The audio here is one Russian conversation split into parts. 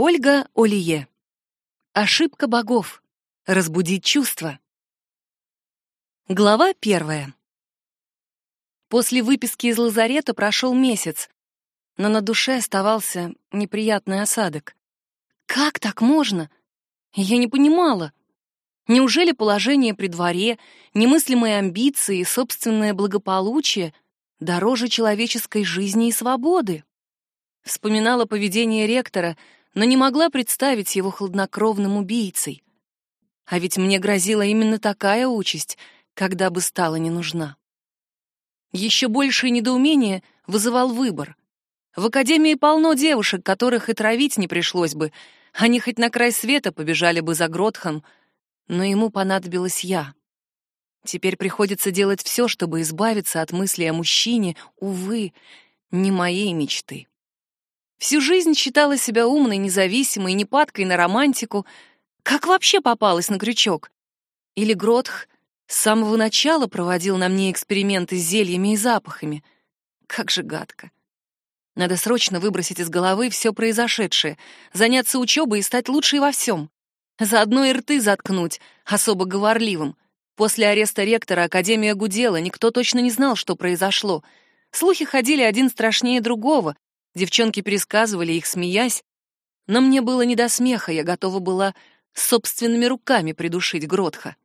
Ольга Олие. Ошибка богов. Разбудить чувства. Глава первая. После выписки из лазарета прошел месяц, но на душе оставался неприятный осадок. Как так можно? Я не понимала. Неужели положение при дворе, немыслимые амбиции и собственное благополучие дороже человеческой жизни и свободы? Вспоминала поведение ректора, но не могла представить его хладнокровным убийцей. А ведь мне грозила именно такая участь, когда бы стала не нужна. Еще большее недоумение вызывал выбор. В академии полно девушек, которых и травить не пришлось бы. Они хоть на край света побежали бы за Гротхом — но ему понадобилась я. Теперь приходится делать все, чтобы избавиться от мысли о мужчине, увы, не моей мечты. Всю жизнь считала себя умной, независимой, непадкой на романтику. Как вообще попалась на крючок? Или Гротх с самого начала проводил на мне эксперименты с зельями и запахами? Как же гадко. Надо срочно выбросить из головы все произошедшее, заняться учебой и стать лучшей во всем. Заодно и рты заткнуть, особо говорливым. После ареста ректора Академия гудела, никто точно не знал, что произошло. Слухи ходили один страшнее другого, девчонки пересказывали их, смеясь. Но мне было не до смеха, я готова была собственными руками придушить Гротха.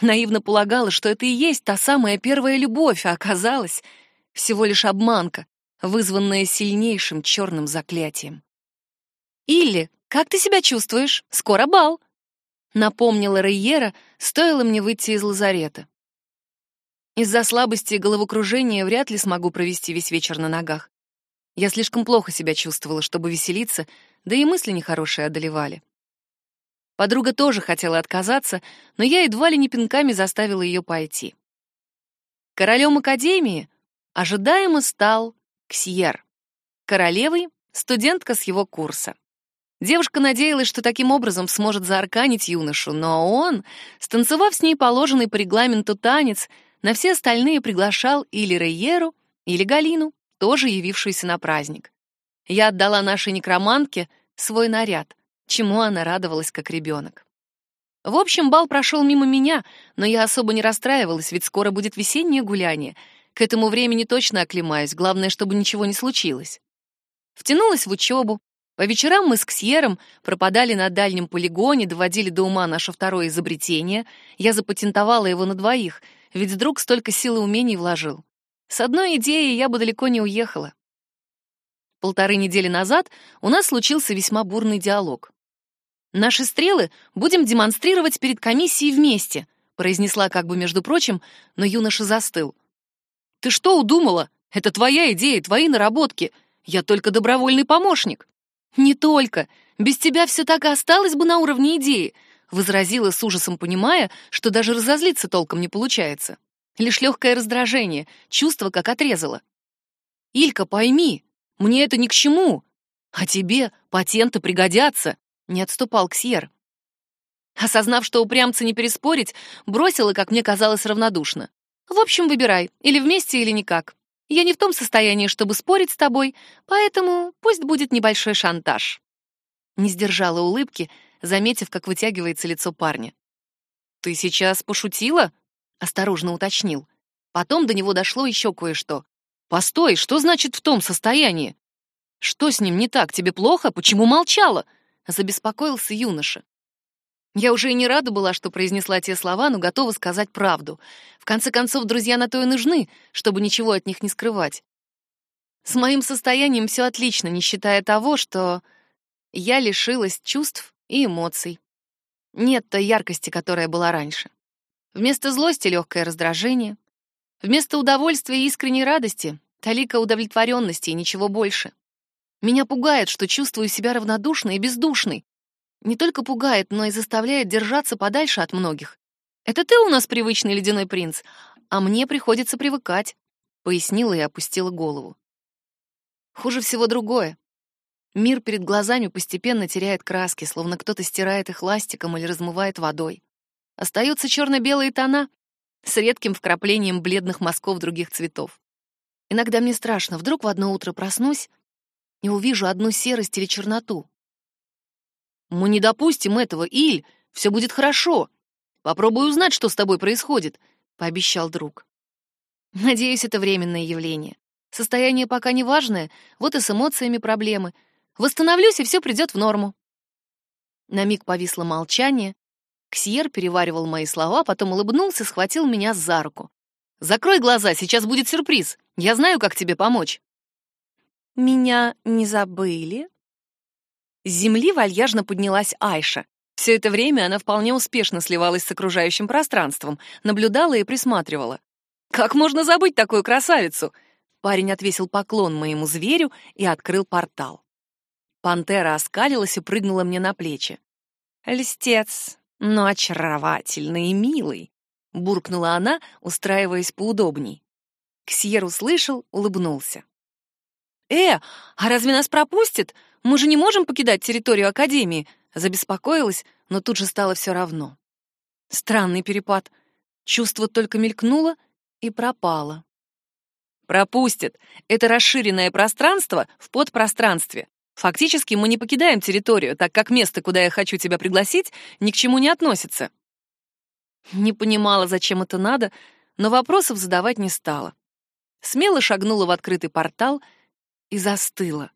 Наивно полагала, что это и есть та самая первая любовь, а оказалось всего лишь обманка, вызванная сильнейшим черным заклятием. «Илли, как ты себя чувствуешь? Скоро бал!» напомнила Рейера, стоило мне выйти из лазарета. Из-за слабости и головокружения вряд ли смогу провести весь вечер на ногах. Я слишком плохо себя чувствовала, чтобы веселиться, да и мысли нехорошие одолевали. Подруга тоже хотела отказаться, но я едва ли не пинками заставила ее пойти. Королем Академии ожидаемо стал Ксьер. Королевой — студентка с его курса. Девушка надеялась, что таким образом сможет заарканить юношу, но он, станцевав с ней положенный по регламенту танец, на все остальные приглашал или Рейеру, или Галину, тоже явившуюся на праздник. Я отдала нашей некромантке свой наряд, чему она радовалась как ребенок. В общем, бал прошел мимо меня, но я особо не расстраивалась, ведь скоро будет весеннее гуляние. К этому времени точно оклемаюсь, главное, чтобы ничего не случилось. Втянулась в учебу, по вечерам мы с Ксьером пропадали на дальнем полигоне, доводили до ума наше второе изобретение. Я запатентовала его на двоих, ведь вдруг столько сил и умений вложил. С одной идеей я бы далеко не уехала. Полторы недели назад у нас случился весьма бурный диалог. «Наши стрелы будем демонстрировать перед комиссией вместе», произнесла как бы между прочим, но юноша застыл. «Ты что удумала? Это твоя идея, твои наработки. Я только добровольный помощник». «Не только. Без тебя все так и осталось бы на уровне идеи», — возразила с ужасом, понимая, что даже разозлиться толком не получается. Лишь легкое раздражение, чувство как отрезало. «Илька, пойми, мне это ни к чему, а тебе патенты пригодятся», — не отступал Ксьер. Осознав, что упрямца не переспорить, бросила, как мне казалось, равнодушно. «В общем, выбирай, или вместе, или никак. Я не в том состоянии, чтобы спорить с тобой, поэтому пусть будет небольшой шантаж». Не сдержала улыбки, заметив, как вытягивается лицо парня. «Ты сейчас пошутила?» — осторожно уточнил. Потом до него дошло еще кое-что. «Постой, что значит в том состоянии? Что с ним не так? Тебе плохо? Почему молчала?» — забеспокоился юноша. Я уже и не рада была, что произнесла те слова, но готова сказать правду. В конце концов, друзья на то и нужны, чтобы ничего от них не скрывать. С моим состоянием все отлично, не считая того, что я лишилась чувств и эмоций. Нет той яркости, которая была раньше. Вместо злости — легкое раздражение. Вместо удовольствия и искренней радости — талика удовлетворенности и ничего больше. Меня пугает, что чувствую себя равнодушной и бездушной, не только пугает, но и заставляет держаться подальше от многих. Это ты у нас привычный ледяной принц, а мне приходится привыкать, пояснила и опустила голову. Хуже всего другое. Мир перед глазами постепенно теряет краски, словно кто-то стирает их ластиком или размывает водой. Остаются черно-белые тона с редким вкраплением бледных мазков других цветов. Иногда мне страшно, вдруг в одно утро проснусь и увижу одну серость или черноту. Мы не допустим этого, Иль. Все будет хорошо. Попробуй узнать, что с тобой происходит, пообещал друг. Надеюсь, это временное явление. Состояние пока не важное, вот и с эмоциями проблемы. Восстановлюсь, и все придет в норму. На миг повисло молчание. Ксьер переваривал мои слова, потом улыбнулся, схватил меня за руку. «Закрой глаза, сейчас будет сюрприз. Я знаю, как тебе помочь». «Меня не забыли?» С земли вальяжно поднялась Айша. Все это время она вполне успешно сливалась с окружающим пространством, наблюдала и присматривала. «Как можно забыть такую красавицу?» Парень отвесил поклон моему зверю и открыл портал. Пантера оскалилась и прыгнула мне на плечи. «Льстец, но очаровательный и милый», — буркнула она, устраиваясь поудобней. Ксьер услышал, улыбнулся. «Э, а разве нас пропустят? Мы же не можем покидать территорию Академии», — забеспокоилась, но тут же стало все равно. Странный перепад. Чувство только мелькнуло и пропало. «Пропустят. Это расширенное пространство в подпространстве. Фактически мы не покидаем территорию, так как место, куда я хочу тебя пригласить, ни к чему не относится. Не понимала, зачем это надо, но вопросов задавать не стала. Смело шагнула в открытый портал и застыла.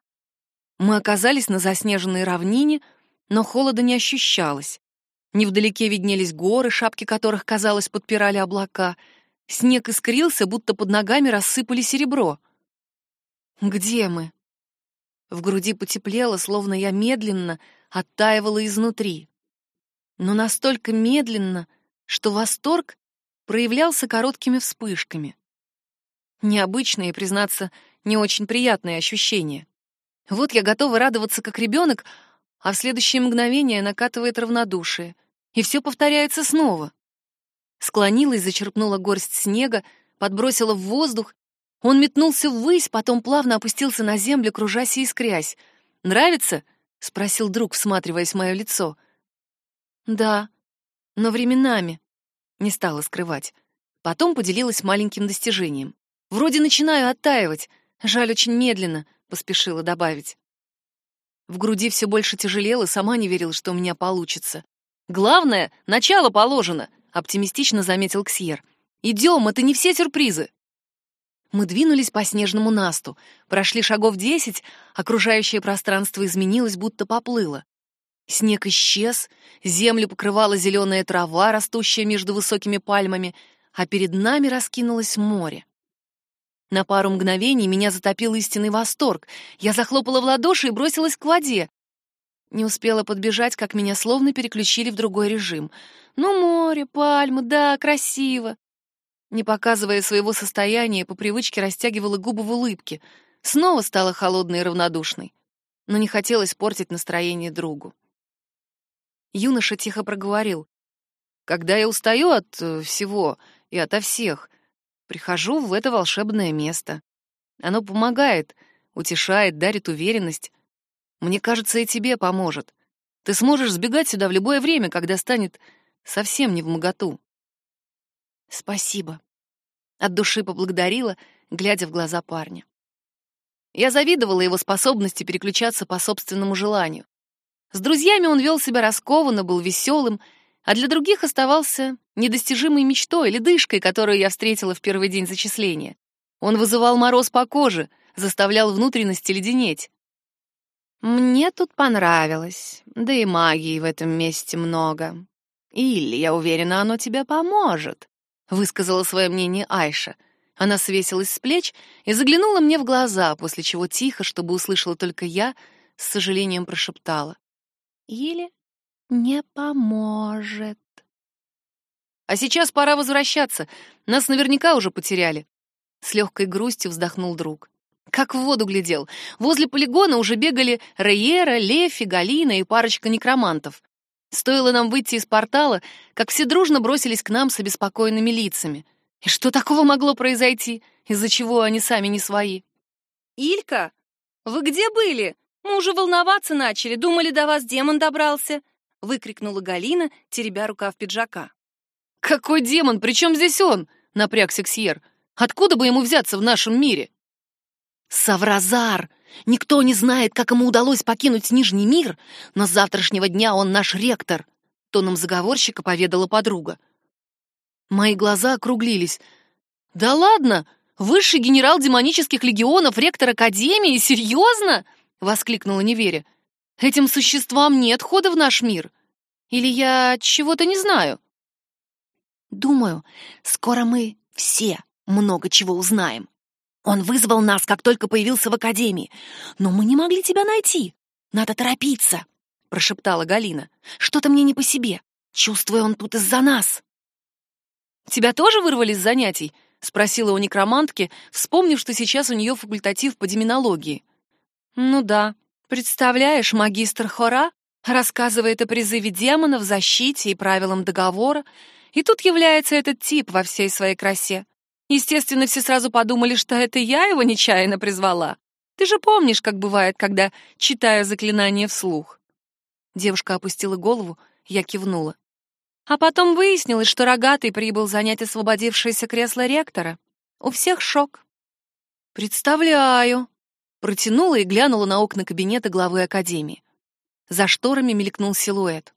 Мы оказались на заснеженной равнине, но холода не ощущалось. Невдалеке виднелись горы, шапки которых, казалось, подпирали облака. Снег искрился, будто под ногами рассыпали серебро. «Где мы?» В груди потеплело, словно я медленно оттаивала изнутри. Но настолько медленно, что восторг проявлялся короткими вспышками. Необычные, признаться, не очень приятные ощущения. Вот я готова радоваться как ребенок, а в следующее мгновение накатывает равнодушие, и все повторяется снова. Склонилась, зачерпнула горсть снега, подбросила в воздух он метнулся ввысь, потом плавно опустился на землю, кружась и искрясь. «Нравится?» — спросил друг, всматриваясь в мое лицо. «Да, но временами», — не стала скрывать. Потом поделилась маленьким достижением. «Вроде начинаю оттаивать, жаль, очень медленно», — поспешила добавить. В груди все больше тяжелело, сама не верила, что у меня получится. «Главное, начало положено», — оптимистично заметил Ксьер. «Идем, это не все сюрпризы». Мы двинулись по снежному насту, прошли шагов десять, окружающее пространство изменилось, будто поплыло. Снег исчез, землю покрывала зеленая трава, растущая между высокими пальмами, а перед нами раскинулось море. На пару мгновений меня затопил истинный восторг. Я захлопала в ладоши и бросилась к воде. Не успела подбежать, как меня словно переключили в другой режим. Ну, море, пальмы, да, красиво. Не показывая своего состояния, по привычке растягивала губы в улыбке. Снова стала холодной и равнодушной. Но не хотелось портить настроение другу. Юноша тихо проговорил. «Когда я устаю от э, всего и ото всех, прихожу в это волшебное место. Оно помогает, утешает, дарит уверенность. Мне кажется, и тебе поможет. Ты сможешь сбегать сюда в любое время, когда станет совсем не в моготу. Спасибо. От души поблагодарила, глядя в глаза парня. Я завидовала его способности переключаться по собственному желанию. С друзьями он вел себя раскованно, был веселым, а для других оставался недостижимой мечтой или дышкой, которую я встретила в первый день зачисления. Он вызывал мороз по коже, заставлял внутренности леденеть. Мне тут понравилось, да и магии в этом месте много. Или, я уверена, оно тебе поможет высказала свое мнение Айша. Она свесилась с плеч и заглянула мне в глаза, после чего тихо, чтобы услышала только я, с сожалением прошептала: "Или не поможет". А сейчас пора возвращаться. Нас наверняка уже потеряли. С легкой грустью вздохнул друг. Как в воду глядел. Возле полигона уже бегали Рейера, Лефи, Галина и парочка некромантов. Стоило нам выйти из портала, как все дружно бросились к нам с обеспокоенными лицами. И что такого могло произойти, из-за чего они сами не свои? «Илька, вы где были? Мы уже волноваться начали, думали, до вас демон добрался!» — выкрикнула Галина, теребя рукав пиджака. «Какой демон? Причем здесь он?» — напрягся Ксьер. «Откуда бы ему взяться в нашем мире?» Савразар! Никто не знает, как ему удалось покинуть Нижний мир, но с завтрашнего дня он наш ректор, тоном заговорщика поведала подруга. Мои глаза округлились. Да ладно, высший генерал демонических легионов, ректор академии, серьезно? воскликнула неверя. Этим существам нет хода в наш мир. Или я чего-то не знаю? Думаю, скоро мы все много чего узнаем. Он вызвал нас, как только появился в академии, но мы не могли тебя найти. Надо торопиться, прошептала Галина. Что-то мне не по себе. Чувствую, он тут из-за нас. Тебя тоже вырвали с занятий? спросила у некромантки, вспомнив, что сейчас у нее факультатив по демонологии. Ну да. Представляешь, магистр Хора рассказывает о призыве демонов, защите и правилам договора, и тут является этот тип во всей своей красе. Естественно, все сразу подумали, что это я его нечаянно призвала. Ты же помнишь, как бывает, когда читаю заклинание вслух. Девушка опустила голову, я кивнула. А потом выяснилось, что рогатый прибыл занять освободившееся кресло ректора. У всех шок. Представляю. Протянула и глянула на окна кабинета главы академии. За шторами мелькнул силуэт.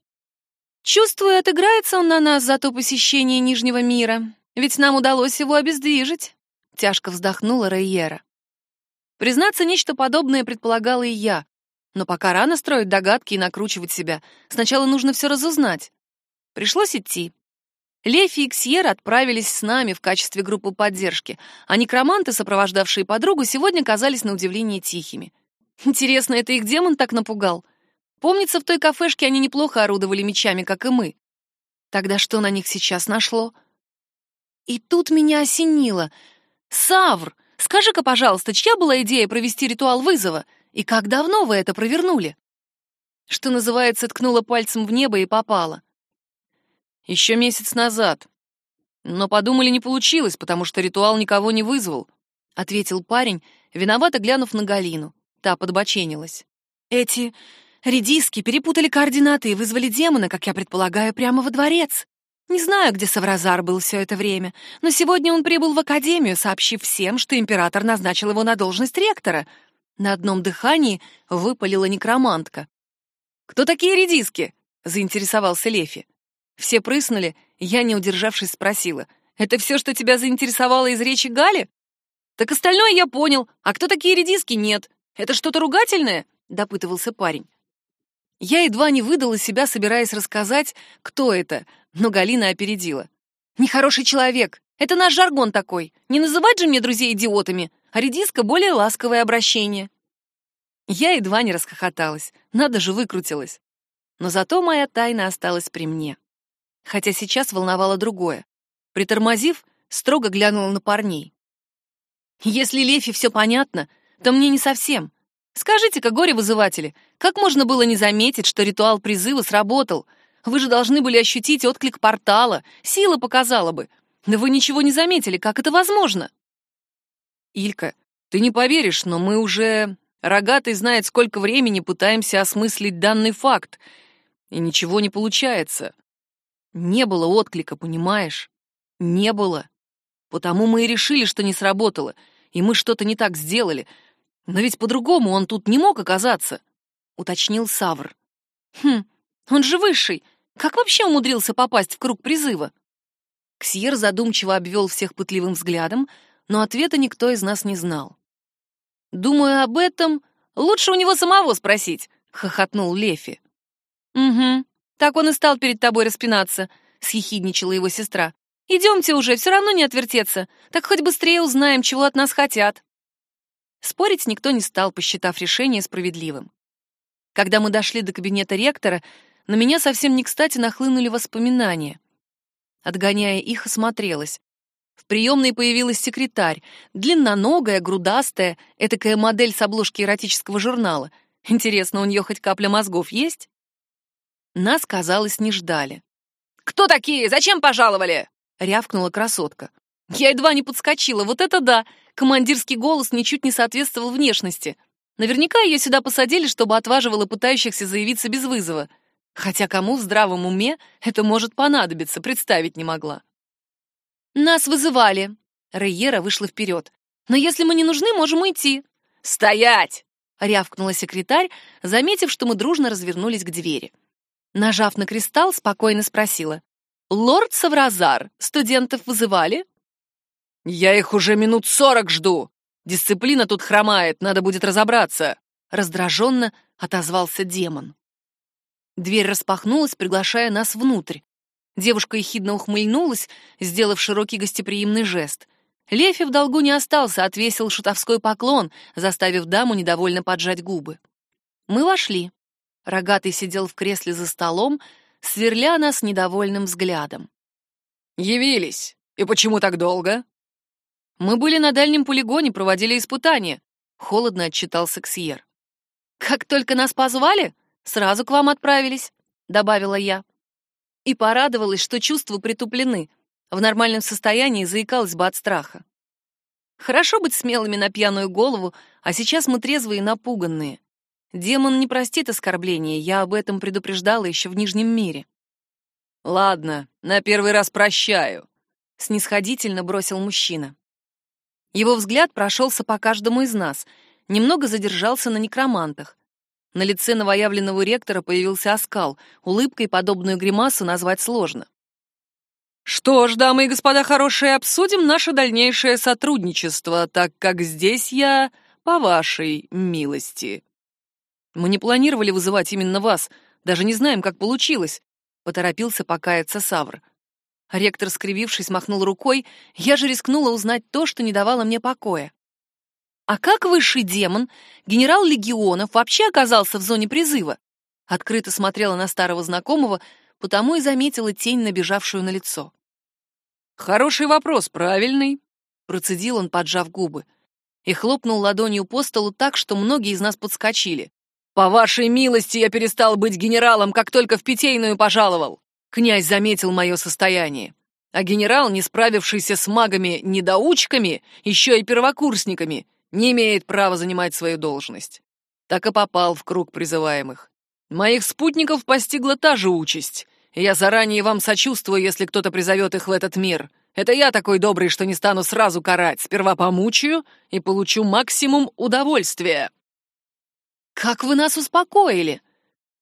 Чувствую, отыграется он на нас за то посещение Нижнего мира. Ведь нам удалось его обездвижить, тяжко вздохнула Рейера. Признаться, нечто подобное предполагала и я, но пока рано строить догадки и накручивать себя. Сначала нужно все разузнать. Пришлось идти. Лефи и Ксьер отправились с нами в качестве группы поддержки, а некроманты, сопровождавшие подругу, сегодня казались на удивление тихими. Интересно, это их демон так напугал? Помнится, в той кафешке они неплохо орудовали мечами, как и мы. Тогда что на них сейчас нашло? И тут меня осенило. «Савр, скажи-ка, пожалуйста, чья была идея провести ритуал вызова? И как давно вы это провернули?» Что называется, ткнула пальцем в небо и попала. «Еще месяц назад. Но подумали, не получилось, потому что ритуал никого не вызвал», — ответил парень, виновато глянув на Галину. Та подбоченилась. «Эти редиски перепутали координаты и вызвали демона, как я предполагаю, прямо во дворец. Не знаю, где Савразар был все это время, но сегодня он прибыл в академию, сообщив всем, что император назначил его на должность ректора. На одном дыхании выпалила некромантка. «Кто такие редиски?» — заинтересовался Лефи. Все прыснули, я, не удержавшись, спросила. «Это все, что тебя заинтересовало из речи Гали?» «Так остальное я понял, а кто такие редиски, нет. Это что-то ругательное?» — допытывался парень. Я едва не выдала себя, собираясь рассказать, кто это, но Галина опередила. «Нехороший человек. Это наш жаргон такой. Не называть же мне друзей идиотами, а редиска — более ласковое обращение». Я едва не расхохоталась. Надо же, выкрутилась. Но зато моя тайна осталась при мне. Хотя сейчас волновало другое. Притормозив, строго глянула на парней. «Если Лефи все понятно, то мне не совсем. Скажите-ка, горе-вызыватели, как можно было не заметить, что ритуал призыва сработал? Вы же должны были ощутить отклик портала, сила показала бы. Да вы ничего не заметили, как это возможно? Илька, ты не поверишь, но мы уже... Рогатый знает, сколько времени пытаемся осмыслить данный факт, и ничего не получается. Не было отклика, понимаешь? Не было. Потому мы и решили, что не сработало, и мы что-то не так сделали — но ведь по-другому он тут не мог оказаться, уточнил Савр. Хм, он же высший. Как вообще умудрился попасть в круг призыва? Ксьер задумчиво обвел всех пытливым взглядом, но ответа никто из нас не знал. Думаю, об этом лучше у него самого спросить, хохотнул Лефи. Угу. Так он и стал перед тобой распинаться, съехидничала его сестра. Идемте уже, все равно не отвертеться. Так хоть быстрее узнаем, чего от нас хотят. Спорить никто не стал, посчитав решение справедливым. Когда мы дошли до кабинета ректора, на меня совсем не кстати нахлынули воспоминания. Отгоняя их, осмотрелась. В приемной появилась секретарь, длинноногая, грудастая, этакая модель с обложки эротического журнала. Интересно, у нее хоть капля мозгов есть? Нас, казалось, не ждали. «Кто такие? Зачем пожаловали?» — рявкнула красотка. Я едва не подскочила, вот это да! Командирский голос ничуть не соответствовал внешности. Наверняка ее сюда посадили, чтобы отваживала пытающихся заявиться без вызова. Хотя кому в здравом уме это может понадобиться, представить не могла. «Нас вызывали!» Рейера вышла вперед. «Но если мы не нужны, можем уйти. «Стоять!» — рявкнула секретарь, заметив, что мы дружно развернулись к двери. Нажав на кристалл, спокойно спросила. «Лорд Савразар, студентов вызывали?» «Я их уже минут сорок жду. Дисциплина тут хромает, надо будет разобраться», — раздраженно отозвался демон. Дверь распахнулась, приглашая нас внутрь. Девушка ехидно ухмыльнулась, сделав широкий гостеприимный жест. Лефи в долгу не остался, отвесил шутовской поклон, заставив даму недовольно поджать губы. Мы вошли. Рогатый сидел в кресле за столом, сверля нас недовольным взглядом. «Явились! И почему так долго?» «Мы были на дальнем полигоне, проводили испытания», — холодно отчитался Ксьер. «Как только нас позвали, сразу к вам отправились», — добавила я. И порадовалась, что чувства притуплены. В нормальном состоянии заикалась бы от страха. Хорошо быть смелыми на пьяную голову, а сейчас мы трезвые и напуганные. Демон не простит оскорбления, я об этом предупреждала еще в Нижнем мире. «Ладно, на первый раз прощаю», — снисходительно бросил мужчина. Его взгляд прошелся по каждому из нас, немного задержался на некромантах. На лице новоявленного ректора появился оскал, улыбкой подобную гримасу назвать сложно. Что ж, дамы и господа хорошие, обсудим наше дальнейшее сотрудничество, так как здесь я по вашей милости. Мы не планировали вызывать именно вас, даже не знаем, как получилось, поторопился покаяться Савр. Ректор, скривившись, махнул рукой, я же рискнула узнать то, что не давало мне покоя. А как высший демон, генерал легионов, вообще оказался в зоне призыва? Открыто смотрела на старого знакомого, потому и заметила тень, набежавшую на лицо. «Хороший вопрос, правильный», — процедил он, поджав губы, и хлопнул ладонью по столу так, что многие из нас подскочили. «По вашей милости я перестал быть генералом, как только в Питейную пожаловал. Князь заметил мое состояние. А генерал, не справившийся с магами-недоучками, еще и первокурсниками, не имеет права занимать свою должность. Так и попал в круг призываемых. Моих спутников постигла та же участь. Я заранее вам сочувствую, если кто-то призовет их в этот мир. Это я такой добрый, что не стану сразу карать. Сперва помучаю и получу максимум удовольствия. Как вы нас успокоили?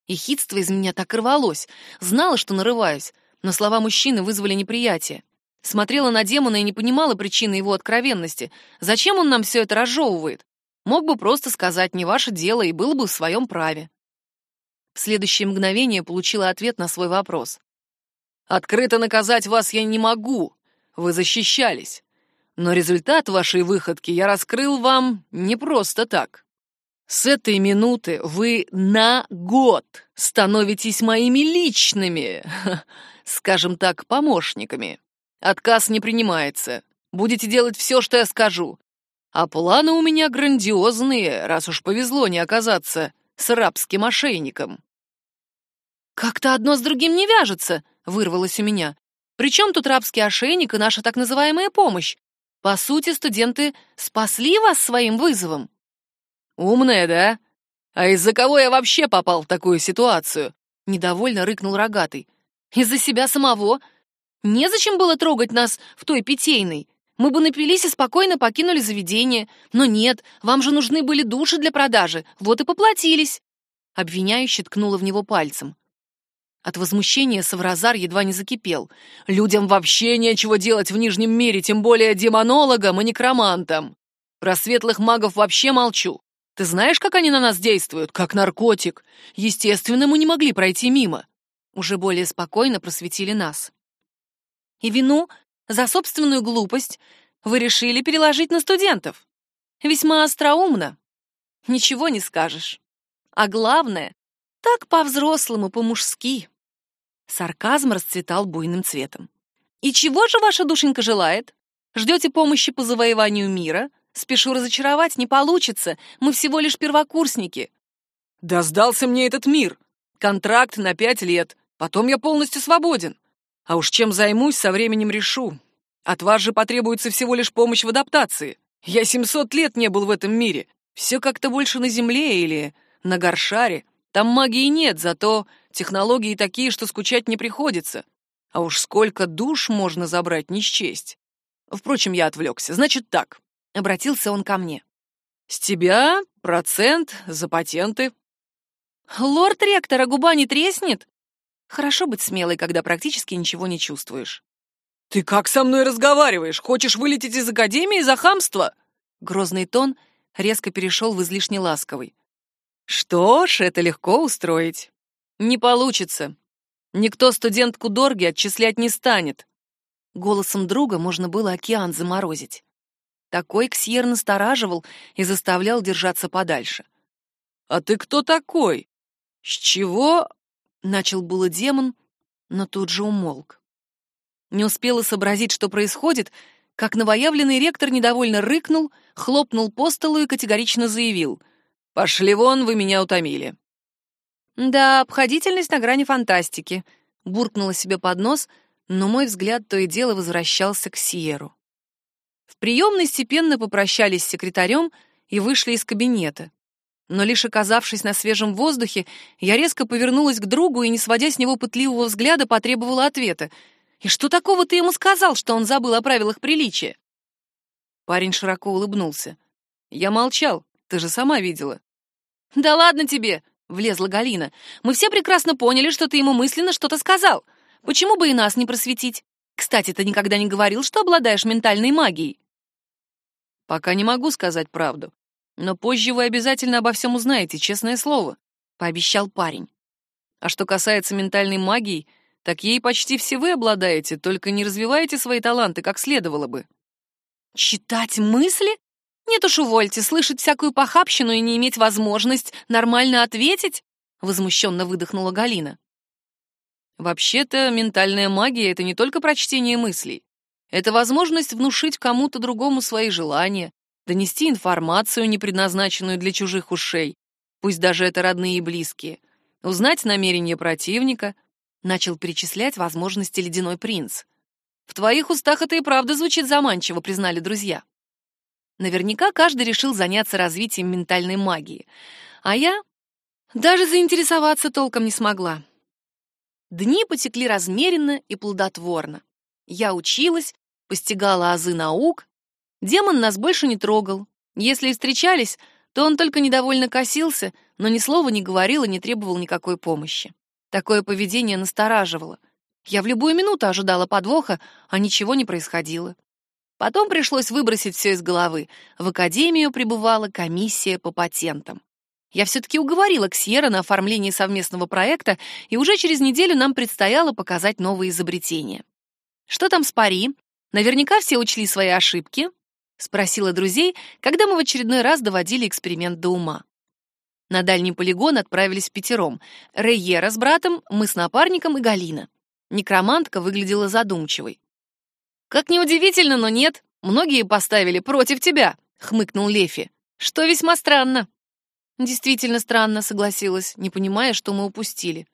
И хитство из меня так рвалось. Знала, что нарываюсь, но слова мужчины вызвали неприятие. Смотрела на демона и не понимала причины его откровенности. Зачем он нам все это разжевывает? Мог бы просто сказать «не ваше дело» и был бы в своем праве. В следующее мгновение получила ответ на свой вопрос. «Открыто наказать вас я не могу. Вы защищались. Но результат вашей выходки я раскрыл вам не просто так. С этой минуты вы на год становитесь моими личными, скажем так, помощниками. Отказ не принимается. Будете делать все, что я скажу. А планы у меня грандиозные, раз уж повезло не оказаться с рабским ошейником. «Как-то одно с другим не вяжется», — вырвалось у меня. «Причем тут рабский ошейник и наша так называемая помощь? По сути, студенты спасли вас своим вызовом». «Умная, да? А из-за кого я вообще попал в такую ситуацию?» — недовольно рыкнул рогатый. «Из-за себя самого. Незачем было трогать нас в той питейной. Мы бы напились и спокойно покинули заведение. Но нет, вам же нужны были души для продажи, вот и поплатились». Обвиняюще ткнула в него пальцем. От возмущения Савразар едва не закипел. «Людям вообще нечего делать в Нижнем мире, тем более демонологам и некромантам. Про светлых магов вообще молчу. Ты знаешь, как они на нас действуют? Как наркотик. Естественно, мы не могли пройти мимо. Уже более спокойно просветили нас. И вину за собственную глупость вы решили переложить на студентов. Весьма остроумно. Ничего не скажешь. А главное, так по-взрослому, по-мужски. Сарказм расцветал буйным цветом. И чего же ваша душенька желает? Ждете помощи по завоеванию мира? Спешу разочаровать, не получится. Мы всего лишь первокурсники. Да сдался мне этот мир. Контракт на пять лет. Потом я полностью свободен. А уж чем займусь, со временем решу. От вас же потребуется всего лишь помощь в адаптации. Я 700 лет не был в этом мире. Все как-то больше на Земле или на Горшаре. Там магии нет, зато технологии такие, что скучать не приходится. А уж сколько душ можно забрать, не счесть. Впрочем, я отвлекся. Значит так. Обратился он ко мне. С тебя процент за патенты. Лорд-ректора губа не треснет? Хорошо быть смелой, когда практически ничего не чувствуешь. Ты как со мной разговариваешь? Хочешь вылететь из академии за хамство? Грозный тон резко перешел в излишне ласковый. Что ж, это легко устроить. Не получится. Никто студентку Дорги отчислять не станет. Голосом друга можно было океан заморозить. Такой Ксьер настораживал и заставлял держаться подальше. «А ты кто такой? С чего?» — начал было демон, но тут же умолк. Не успела сообразить, что происходит, как новоявленный ректор недовольно рыкнул, хлопнул по столу и категорично заявил. «Пошли вон, вы меня утомили». «Да, обходительность на грани фантастики», — буркнула себе под нос, но мой взгляд то и дело возвращался к Сиеру. В приемной степенно попрощались с секретарем и вышли из кабинета. Но лишь оказавшись на свежем воздухе, я резко повернулась к другу и, не сводя с него пытливого взгляда, потребовала ответа. «И что такого ты ему сказал, что он забыл о правилах приличия?» Парень широко улыбнулся. «Я молчал, ты же сама видела». «Да ладно тебе!» — влезла Галина. «Мы все прекрасно поняли, что ты ему мысленно что-то сказал. Почему бы и нас не просветить? Кстати, ты никогда не говорил, что обладаешь ментальной магией». «Пока не могу сказать правду. Но позже вы обязательно обо всем узнаете, честное слово», — пообещал парень. «А что касается ментальной магии, так ей почти все вы обладаете, только не развиваете свои таланты, как следовало бы». «Читать мысли? Нет уж, увольте, слышать всякую похабщину и не иметь возможность нормально ответить?» — возмущенно выдохнула Галина. «Вообще-то ментальная магия — это не только прочтение мыслей. Это возможность внушить кому-то другому свои желания, донести информацию, не предназначенную для чужих ушей, пусть даже это родные и близкие, узнать намерения противника, начал перечислять возможности ледяной принц. В твоих устах это и правда звучит заманчиво, признали друзья. Наверняка каждый решил заняться развитием ментальной магии, а я даже заинтересоваться толком не смогла. Дни потекли размеренно и плодотворно. Я училась, постигала азы наук. Демон нас больше не трогал. Если и встречались, то он только недовольно косился, но ни слова не говорил и не требовал никакой помощи. Такое поведение настораживало. Я в любую минуту ожидала подвоха, а ничего не происходило. Потом пришлось выбросить все из головы. В академию прибывала комиссия по патентам. Я все-таки уговорила Ксьера на оформление совместного проекта, и уже через неделю нам предстояло показать новые изобретения. «Что там с пари? Наверняка все учли свои ошибки?» — спросила друзей, когда мы в очередной раз доводили эксперимент до ума. На дальний полигон отправились пятером. Рейера с братом, мы с напарником и Галина. Некромантка выглядела задумчивой. «Как неудивительно, но нет. Многие поставили против тебя», — хмыкнул Лефи. «Что весьма странно». «Действительно странно», — согласилась, не понимая, что мы упустили.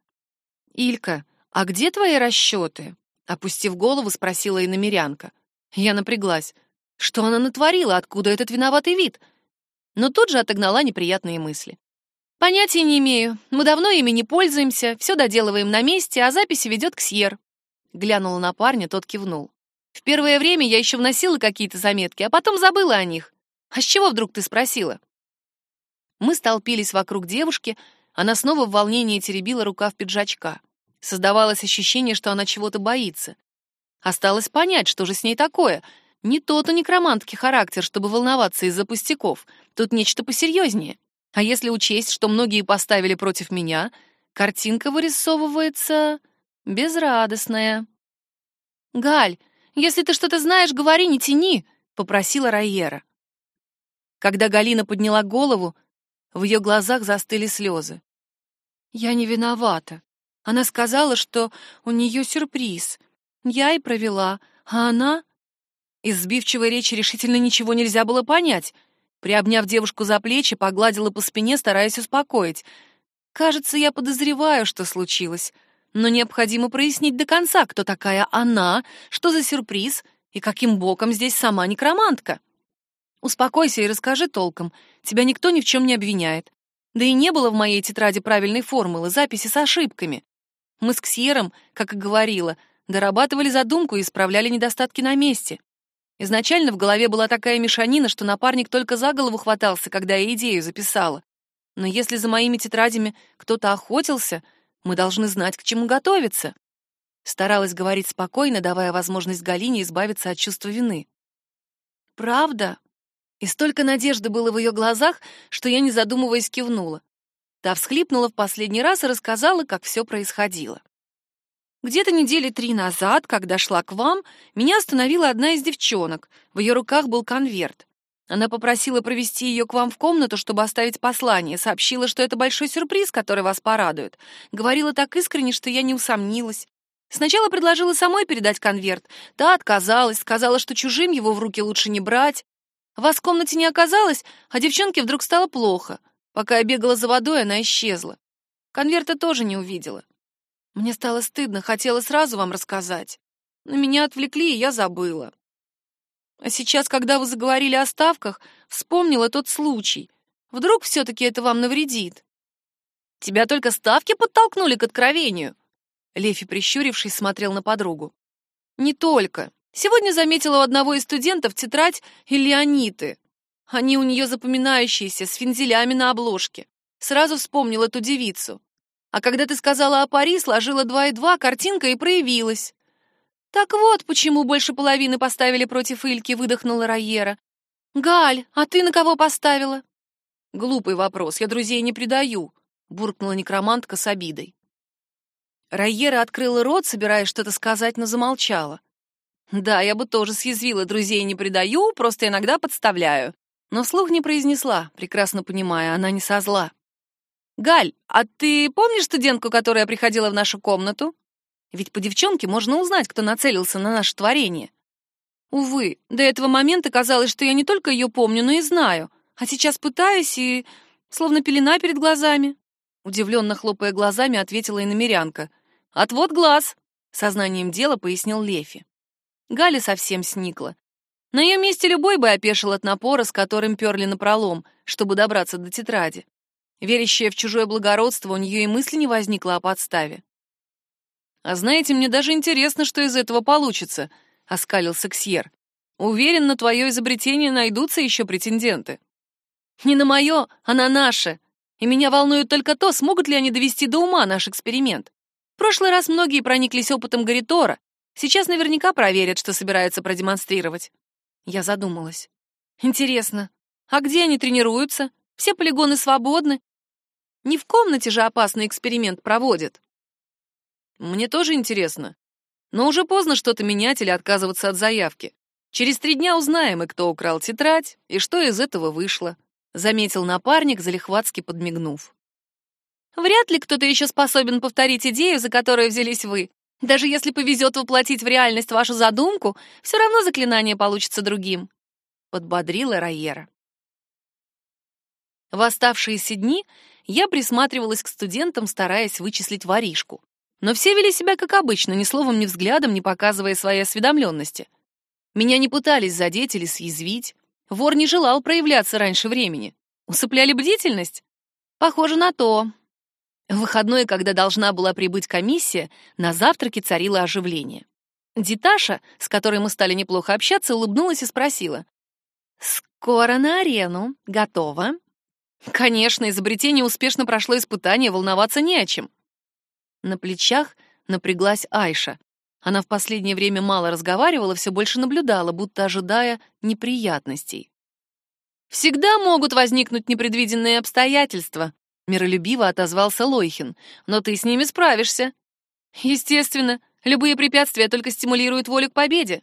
«Илька, а где твои расчеты?» Опустив голову, спросила иномерянка. Я напряглась. Что она натворила? Откуда этот виноватый вид? Но тут же отогнала неприятные мысли. Понятия не имею. Мы давно ими не пользуемся, все доделываем на месте, а записи ведет Ксьер. Глянула на парня, тот кивнул. В первое время я еще вносила какие-то заметки, а потом забыла о них. А с чего вдруг ты спросила? Мы столпились вокруг девушки, она снова в волнении теребила рукав пиджачка. Создавалось ощущение, что она чего-то боится. Осталось понять, что же с ней такое. Не тот у некромантки характер, чтобы волноваться из-за пустяков. Тут нечто посерьезнее. А если учесть, что многие поставили против меня, картинка вырисовывается безрадостная. «Галь, если ты что-то знаешь, говори, не тяни», — попросила Райера. Когда Галина подняла голову, в ее глазах застыли слезы. «Я не виновата. Она сказала, что у нее сюрприз. Я и провела, а она... Из сбивчивой речи решительно ничего нельзя было понять. Приобняв девушку за плечи, погладила по спине, стараясь успокоить. Кажется, я подозреваю, что случилось. Но необходимо прояснить до конца, кто такая она, что за сюрприз и каким боком здесь сама некромантка. Успокойся и расскажи толком. Тебя никто ни в чем не обвиняет. Да и не было в моей тетради правильной формулы, записи с ошибками. Мы с Ксьером, как и говорила, дорабатывали задумку и исправляли недостатки на месте. Изначально в голове была такая мешанина, что напарник только за голову хватался, когда я идею записала. Но если за моими тетрадями кто-то охотился, мы должны знать, к чему готовиться. Старалась говорить спокойно, давая возможность Галине избавиться от чувства вины. «Правда?» И столько надежды было в ее глазах, что я, не задумываясь, кивнула. Та всхлипнула в последний раз и рассказала, как все происходило. Где-то недели три назад, когда шла к вам, меня остановила одна из девчонок. В ее руках был конверт. Она попросила провести ее к вам в комнату, чтобы оставить послание, сообщила, что это большой сюрприз, который вас порадует. Говорила так искренне, что я не усомнилась. Сначала предложила самой передать конверт. Та отказалась, сказала, что чужим его в руки лучше не брать. Вас в комнате не оказалось, а девчонке вдруг стало плохо. Пока я бегала за водой, она исчезла. Конверта тоже не увидела. Мне стало стыдно, хотела сразу вам рассказать. Но меня отвлекли, и я забыла. А сейчас, когда вы заговорили о ставках, вспомнила тот случай. Вдруг все-таки это вам навредит? Тебя только ставки подтолкнули к откровению. Лефи, прищурившись, смотрел на подругу. Не только. Сегодня заметила у одного из студентов тетрадь Ильяниты. Они у нее запоминающиеся, с финзелями на обложке. Сразу вспомнила эту девицу. А когда ты сказала о пари, сложила два и два, картинка и проявилась. Так вот, почему больше половины поставили против Ильки, выдохнула Райера. Галь, а ты на кого поставила? Глупый вопрос, я друзей не предаю, буркнула некромантка с обидой. Райера открыла рот, собираясь что-то сказать, но замолчала. Да, я бы тоже съязвила, друзей не предаю, просто иногда подставляю. Но вслух не произнесла, прекрасно понимая, она не со зла. «Галь, а ты помнишь студентку, которая приходила в нашу комнату? Ведь по девчонке можно узнать, кто нацелился на наше творение». Увы, до этого момента казалось, что я не только ее помню, но и знаю, а сейчас пытаюсь и... словно пелена перед глазами. Удивленно хлопая глазами, ответила иномерянка. «Отвод глаз», — сознанием дела пояснил Лефи. Галя совсем сникла. На ее месте любой бы опешил от напора, с которым перли напролом, чтобы добраться до тетради. Верящая в чужое благородство, у нее и мысли не возникло о подставе. «А знаете, мне даже интересно, что из этого получится», — оскалился Ксьер. «Уверен, на твое изобретение найдутся еще претенденты». «Не на мое, а на наше. И меня волнует только то, смогут ли они довести до ума наш эксперимент. В прошлый раз многие прониклись опытом Гаритора. Сейчас наверняка проверят, что собираются продемонстрировать». Я задумалась. «Интересно, а где они тренируются? Все полигоны свободны, не в комнате же опасный эксперимент проводят. Мне тоже интересно. Но уже поздно что-то менять или отказываться от заявки. Через три дня узнаем, и кто украл тетрадь, и что из этого вышло, заметил напарник, залихватски подмигнув. Вряд ли кто-то еще способен повторить идею, за которую взялись вы. Даже если повезет воплотить в реальность вашу задумку, все равно заклинание получится другим, подбодрила Райера. В оставшиеся дни я присматривалась к студентам, стараясь вычислить воришку. Но все вели себя как обычно, ни словом, ни взглядом, не показывая своей осведомленности. Меня не пытались задеть или съязвить. Вор не желал проявляться раньше времени. Усыпляли бдительность? Похоже на то. В выходной, когда должна была прибыть комиссия, на завтраке царило оживление. Диташа, с которой мы стали неплохо общаться, улыбнулась и спросила. «Скоро на арену. Готова?» Конечно, изобретение успешно прошло испытание, волноваться не о чем. На плечах напряглась Айша. Она в последнее время мало разговаривала, все больше наблюдала, будто ожидая неприятностей. «Всегда могут возникнуть непредвиденные обстоятельства», — миролюбиво отозвался Лойхин. «Но ты с ними справишься». «Естественно, любые препятствия только стимулируют волю к победе».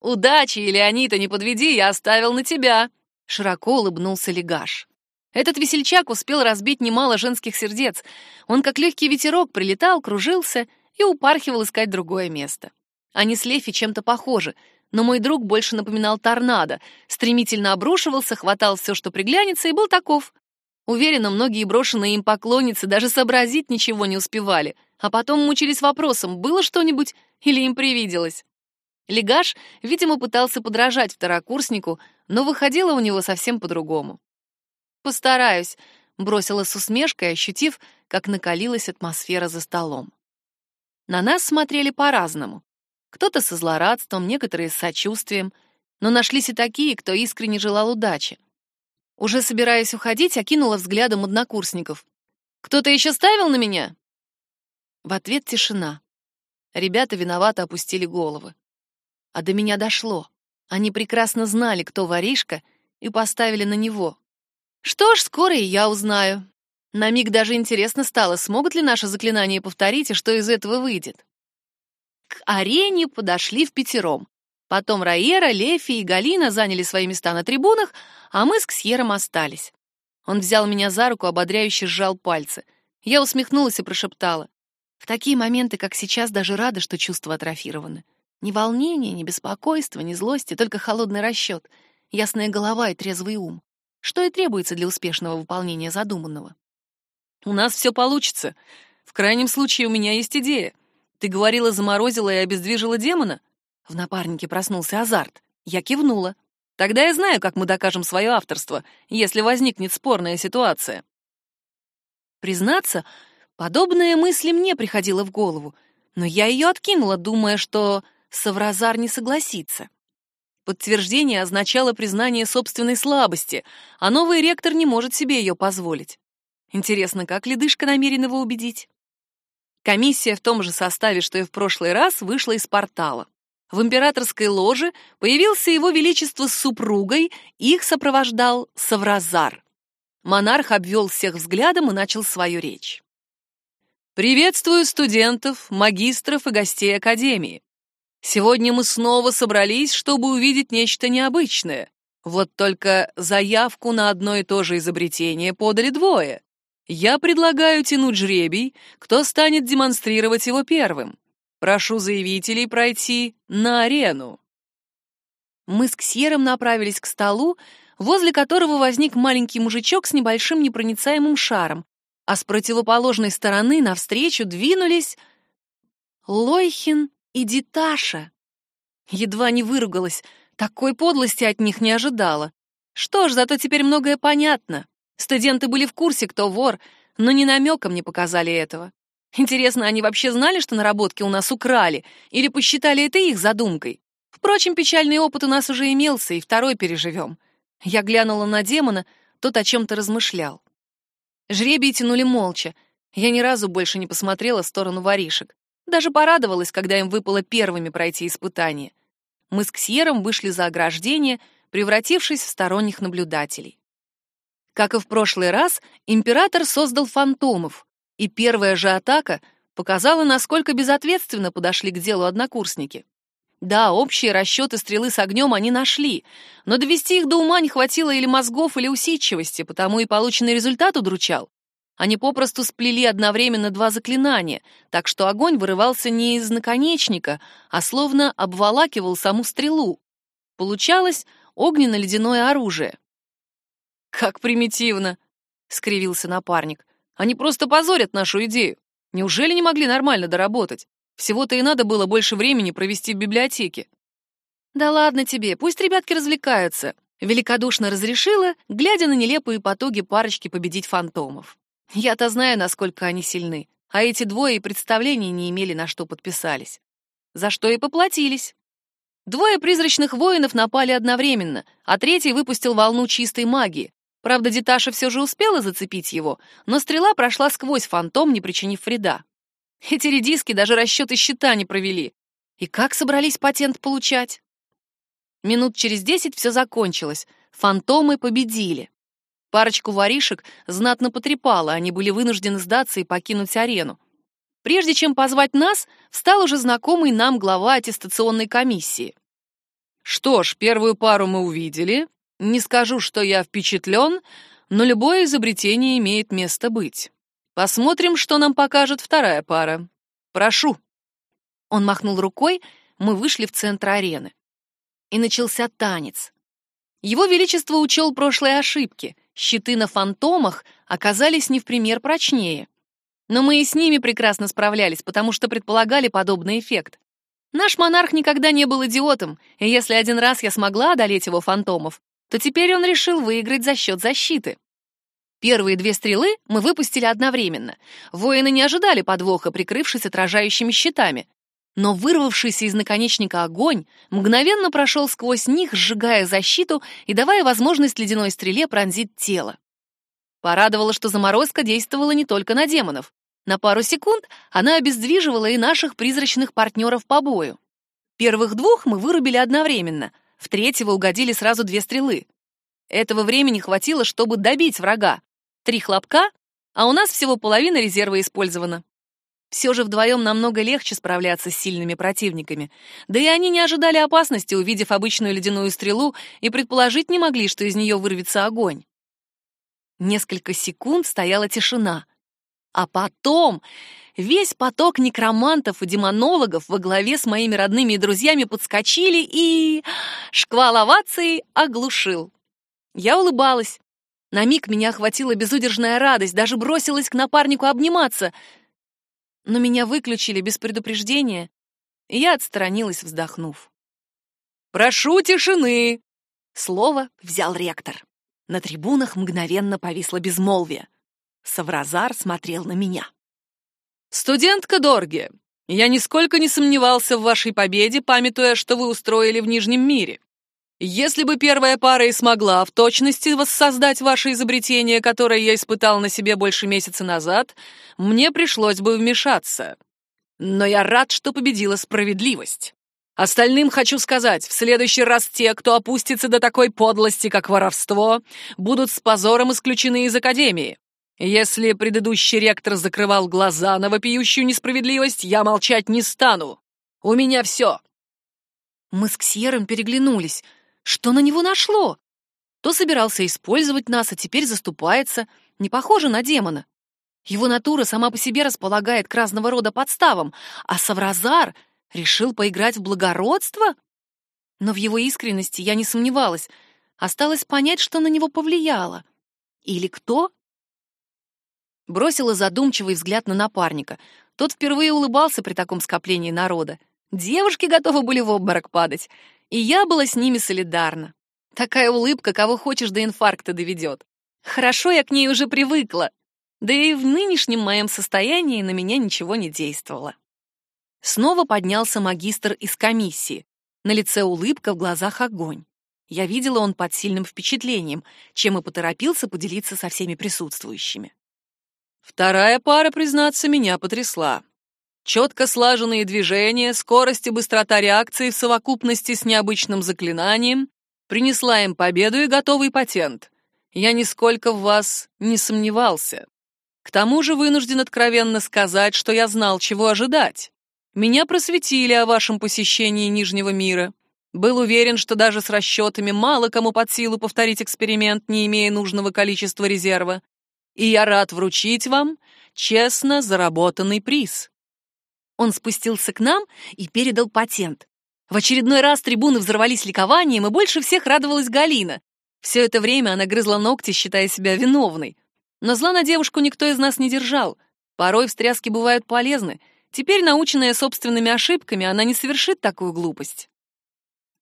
«Удачи, Леонида, не подведи, я оставил на тебя», — широко улыбнулся Легаш. Этот весельчак успел разбить немало женских сердец. Он, как легкий ветерок, прилетал, кружился и упархивал искать другое место. Они с Лефи чем-то похожи, но мой друг больше напоминал торнадо, стремительно обрушивался, хватал все, что приглянется, и был таков. Уверена, многие брошенные им поклонницы даже сообразить ничего не успевали, а потом мучились вопросом, было что-нибудь или им привиделось. Легаш, видимо, пытался подражать второкурснику, но выходило у него совсем по-другому. «Постараюсь», — бросила с усмешкой, ощутив, как накалилась атмосфера за столом. На нас смотрели по-разному. Кто-то со злорадством, некоторые с сочувствием, но нашлись и такие, кто искренне желал удачи. Уже собираясь уходить, окинула взглядом однокурсников. «Кто-то еще ставил на меня?» В ответ тишина. Ребята виновато опустили головы. А до меня дошло. Они прекрасно знали, кто воришка, и поставили на него. Что ж, скоро и я узнаю. На миг даже интересно стало, смогут ли наши заклинания повторить и что из этого выйдет. К арене подошли в пятером. Потом Раера, Лефи и Галина заняли свои места на трибунах, а мы с Ксьером остались. Он взял меня за руку, ободряюще сжал пальцы. Я усмехнулась и прошептала. В такие моменты, как сейчас, даже рада, что чувства атрофированы. Ни волнения, ни беспокойства, ни злости, только холодный расчет, ясная голова и трезвый ум. Что и требуется для успешного выполнения задуманного. «У нас все получится. В крайнем случае, у меня есть идея. Ты говорила, заморозила и обездвижила демона?» В напарнике проснулся азарт. Я кивнула. Тогда я знаю, как мы докажем свое авторство, если возникнет спорная ситуация. Признаться, подобная мысль мне приходила в голову, но я ее откинула, думая, что Савразар не согласится. Подтверждение означало признание собственной слабости, а новый ректор не может себе ее позволить. Интересно, как ледышка намерена его убедить? Комиссия в том же составе, что и в прошлый раз, вышла из портала. В императорской ложе появился его величество с супругой, их сопровождал Савразар. Монарх обвел всех взглядом и начал свою речь. «Приветствую студентов, магистров и гостей Академии. Сегодня мы снова собрались, чтобы увидеть нечто необычное. Вот только заявку на одно и то же изобретение подали двое. Я предлагаю тянуть жребий, кто станет демонстрировать его первым. Прошу заявителей пройти на арену. Мы с Ксьером направились к столу, возле которого возник маленький мужичок с небольшим непроницаемым шаром, а с противоположной стороны навстречу двинулись Лойхин и Диташа. Едва не выругалась, такой подлости от них не ожидала. Что ж, зато теперь многое понятно. Студенты были в курсе, кто вор, но ни намеком не показали этого. Интересно, они вообще знали, что наработки у нас украли, или посчитали это их задумкой? Впрочем, печальный опыт у нас уже имелся, и второй переживем. Я глянула на демона, тот о чем-то размышлял. Жребий тянули молча. Я ни разу больше не посмотрела в сторону воришек. Даже порадовалась, когда им выпало первыми пройти испытание. Мы с Ксьером вышли за ограждение, превратившись в сторонних наблюдателей. Как и в прошлый раз, император создал фантомов, и первая же атака показала, насколько безответственно подошли к делу однокурсники. Да, общие расчеты стрелы с огнем они нашли, но довести их до ума не хватило или мозгов, или усидчивости, потому и полученный результат удручал. Они попросту сплели одновременно два заклинания, так что огонь вырывался не из наконечника, а словно обволакивал саму стрелу. Получалось огненно-ледяное оружие. «Как примитивно!» — скривился напарник. Они просто позорят нашу идею. Неужели не могли нормально доработать? Всего-то и надо было больше времени провести в библиотеке. Да ладно тебе, пусть ребятки развлекаются. Великодушно разрешила, глядя на нелепые потуги парочки победить фантомов. Я-то знаю, насколько они сильны, а эти двое и представления не имели, на что подписались. За что и поплатились. Двое призрачных воинов напали одновременно, а третий выпустил волну чистой магии, Правда, Диташа все же успела зацепить его, но стрела прошла сквозь фантом, не причинив вреда. Эти редиски даже расчеты счета не провели. И как собрались патент получать? Минут через десять все закончилось. Фантомы победили. Парочку воришек знатно потрепало, они были вынуждены сдаться и покинуть арену. Прежде чем позвать нас, встал уже знакомый нам глава аттестационной комиссии. Что ж, первую пару мы увидели, не скажу, что я впечатлен, но любое изобретение имеет место быть. Посмотрим, что нам покажет вторая пара. Прошу. Он махнул рукой, мы вышли в центр арены. И начался танец. Его Величество учел прошлые ошибки. Щиты на фантомах оказались не в пример прочнее. Но мы и с ними прекрасно справлялись, потому что предполагали подобный эффект. Наш монарх никогда не был идиотом, и если один раз я смогла одолеть его фантомов, то теперь он решил выиграть за счет защиты. Первые две стрелы мы выпустили одновременно. Воины не ожидали подвоха, прикрывшись отражающими щитами. но вырвавшийся из наконечника огонь мгновенно прошел сквозь них, сжигая защиту и давая возможность ледяной стреле пронзить тело. Порадовало, что заморозка действовала не только на демонов. На пару секунд она обездвиживала и наших призрачных партнеров по бою. Первых двух мы вырубили одновременно, в третьего угодили сразу две стрелы. Этого времени хватило, чтобы добить врага. Три хлопка, а у нас всего половина резерва использована. Все же вдвоем намного легче справляться с сильными противниками. Да и они не ожидали опасности, увидев обычную ледяную стрелу, и предположить не могли, что из нее вырвется огонь. Несколько секунд стояла тишина. А потом весь поток некромантов и демонологов во главе с моими родными и друзьями подскочили и... Шквал оваций оглушил. Я улыбалась. На миг меня охватила безудержная радость, даже бросилась к напарнику обниматься — но меня выключили без предупреждения, и я отстранилась, вздохнув. «Прошу тишины!» Слово взял ректор. На трибунах мгновенно повисло безмолвие. Савразар смотрел на меня. «Студентка Дорги, я нисколько не сомневался в вашей победе, памятуя, что вы устроили в Нижнем мире. Если бы первая пара и смогла в точности воссоздать ваше изобретение, которое я испытал на себе больше месяца назад, мне пришлось бы вмешаться. Но я рад, что победила справедливость. Остальным хочу сказать, в следующий раз те, кто опустится до такой подлости, как воровство, будут с позором исключены из Академии. Если предыдущий ректор закрывал глаза на вопиющую несправедливость, я молчать не стану. У меня все. Мы с Ксьером переглянулись — что на него нашло? То собирался использовать нас, а теперь заступается. Не похоже на демона. Его натура сама по себе располагает к разного рода подставам, а Савразар решил поиграть в благородство? Но в его искренности я не сомневалась. Осталось понять, что на него повлияло. Или кто? Бросила задумчивый взгляд на напарника. Тот впервые улыбался при таком скоплении народа. Девушки готовы были в обморок падать. И я была с ними солидарна. Такая улыбка, кого хочешь до инфаркта доведет. Хорошо, я к ней уже привыкла. Да и в нынешнем моем состоянии на меня ничего не действовало. Снова поднялся магистр из комиссии. На лице улыбка, в глазах огонь. Я видела он под сильным впечатлением, чем и поторопился поделиться со всеми присутствующими. Вторая пара, признаться, меня потрясла. Четко слаженные движения, скорость и быстрота реакции в совокупности с необычным заклинанием принесла им победу и готовый патент. Я нисколько в вас не сомневался. К тому же вынужден откровенно сказать, что я знал, чего ожидать. Меня просветили о вашем посещении Нижнего мира. Был уверен, что даже с расчетами мало кому под силу повторить эксперимент, не имея нужного количества резерва. И я рад вручить вам честно заработанный приз. Он спустился к нам и передал патент. В очередной раз трибуны взорвались ликованием, и больше всех радовалась Галина. Все это время она грызла ногти, считая себя виновной. Но зла на девушку никто из нас не держал. Порой встряски бывают полезны. Теперь, наученная собственными ошибками, она не совершит такую глупость.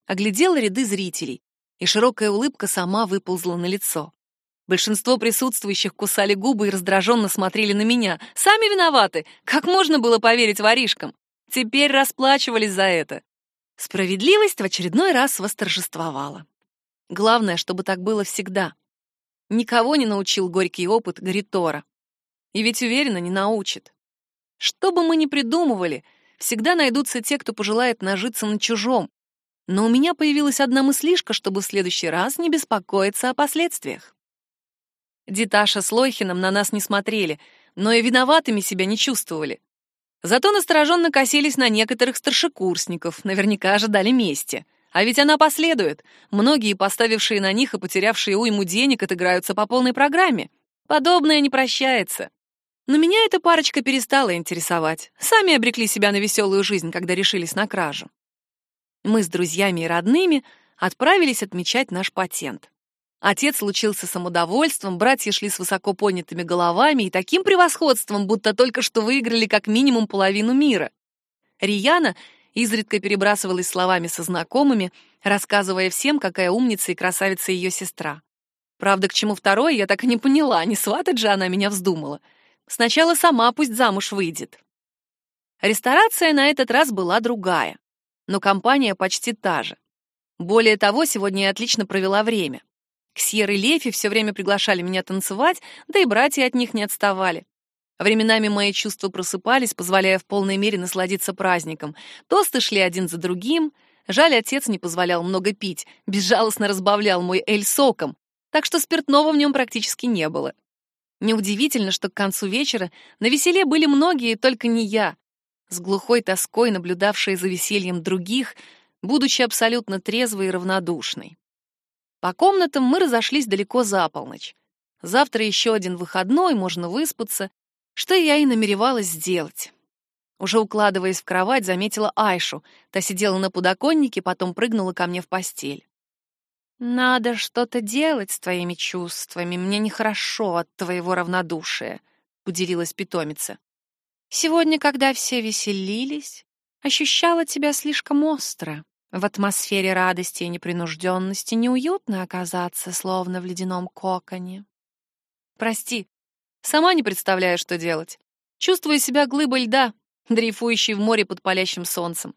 Оглядела ряды зрителей, и широкая улыбка сама выползла на лицо. Большинство присутствующих кусали губы и раздраженно смотрели на меня. Сами виноваты. Как можно было поверить воришкам? Теперь расплачивались за это. Справедливость в очередной раз восторжествовала. Главное, чтобы так было всегда. Никого не научил горький опыт Гаритора. И ведь уверенно не научит. Что бы мы ни придумывали, всегда найдутся те, кто пожелает нажиться на чужом. Но у меня появилась одна мыслишка, чтобы в следующий раз не беспокоиться о последствиях. Диташа с Лойхином на нас не смотрели, но и виноватыми себя не чувствовали. Зато настороженно косились на некоторых старшекурсников, наверняка ожидали мести. А ведь она последует. Многие, поставившие на них и потерявшие уйму денег, отыграются по полной программе. Подобное не прощается. Но меня эта парочка перестала интересовать. Сами обрекли себя на веселую жизнь, когда решились на кражу. Мы с друзьями и родными отправились отмечать наш патент. Отец лучился самодовольством, братья шли с высоко поднятыми головами и таким превосходством, будто только что выиграли как минимум половину мира. Рияна изредка перебрасывалась словами со знакомыми, рассказывая всем, какая умница и красавица ее сестра. Правда, к чему второе, я так и не поняла, не сватать же она меня вздумала. Сначала сама пусть замуж выйдет. Ресторация на этот раз была другая, но компания почти та же. Более того, сегодня я отлично провела время. Ксьер и Лефи все время приглашали меня танцевать, да и братья от них не отставали. Временами мои чувства просыпались, позволяя в полной мере насладиться праздником. Тосты шли один за другим. Жаль, отец не позволял много пить, безжалостно разбавлял мой эль соком, так что спиртного в нем практически не было. Неудивительно, что к концу вечера на веселе были многие, только не я, с глухой тоской наблюдавшая за весельем других, будучи абсолютно трезвой и равнодушной. По комнатам мы разошлись далеко за полночь. Завтра еще один выходной, можно выспаться, что я и намеревалась сделать. Уже укладываясь в кровать, заметила Айшу. Та сидела на подоконнике, потом прыгнула ко мне в постель. «Надо что-то делать с твоими чувствами. Мне нехорошо от твоего равнодушия», — поделилась питомица. «Сегодня, когда все веселились, ощущала тебя слишком остро. В атмосфере радости и непринужденности неуютно оказаться, словно в ледяном коконе. Прости, сама не представляю, что делать. Чувствую себя глыбой льда, дрейфующей в море под палящим солнцем.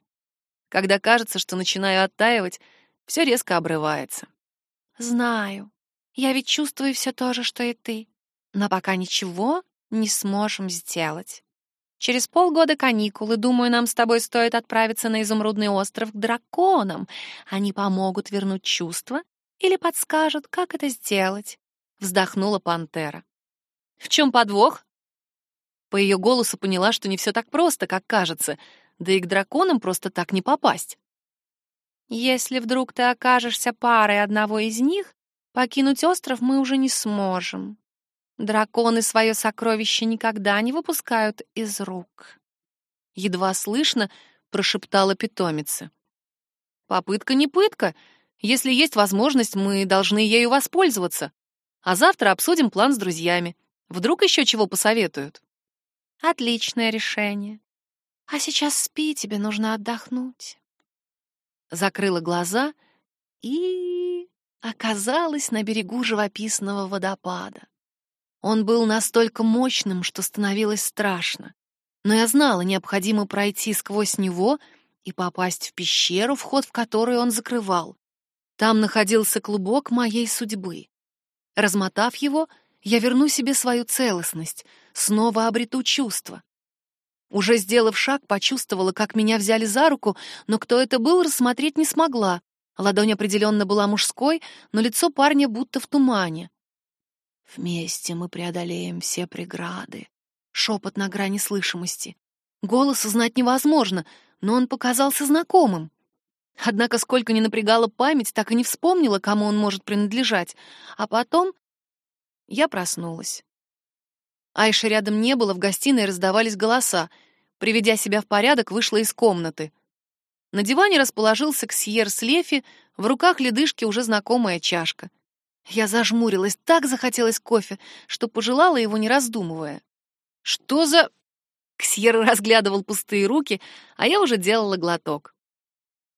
Когда кажется, что начинаю оттаивать, все резко обрывается. Знаю. Я ведь чувствую все то же, что и ты. Но пока ничего не сможем сделать. Через полгода каникулы, думаю, нам с тобой стоит отправиться на Изумрудный остров к драконам. Они помогут вернуть чувства или подскажут, как это сделать. Вздохнула пантера. В чем подвох? По ее голосу поняла, что не все так просто, как кажется, да и к драконам просто так не попасть. Если вдруг ты окажешься парой одного из них, покинуть остров мы уже не сможем. Драконы свое сокровище никогда не выпускают из рук. Едва слышно прошептала питомица. Попытка не пытка. Если есть возможность, мы должны ею воспользоваться. А завтра обсудим план с друзьями. Вдруг еще чего посоветуют. Отличное решение. А сейчас спи, тебе нужно отдохнуть закрыла глаза и оказалась на берегу живописного водопада. Он был настолько мощным, что становилось страшно. Но я знала, необходимо пройти сквозь него и попасть в пещеру, вход в которую он закрывал. Там находился клубок моей судьбы. Размотав его, я верну себе свою целостность, снова обрету чувство. Уже сделав шаг, почувствовала, как меня взяли за руку, но кто это был, рассмотреть не смогла. Ладонь определенно была мужской, но лицо парня будто в тумане. «Вместе мы преодолеем все преграды», — шепот на грани слышимости. Голос узнать невозможно, но он показался знакомым. Однако, сколько ни напрягала память, так и не вспомнила, кому он может принадлежать. А потом я проснулась. Айши рядом не было, в гостиной раздавались голоса. Приведя себя в порядок, вышла из комнаты. На диване расположился Ксьер с Лефи, в руках ледышки уже знакомая чашка. Я зажмурилась, так захотелось кофе, что пожелала его, не раздумывая. «Что за...» Ксьер разглядывал пустые руки, а я уже делала глоток.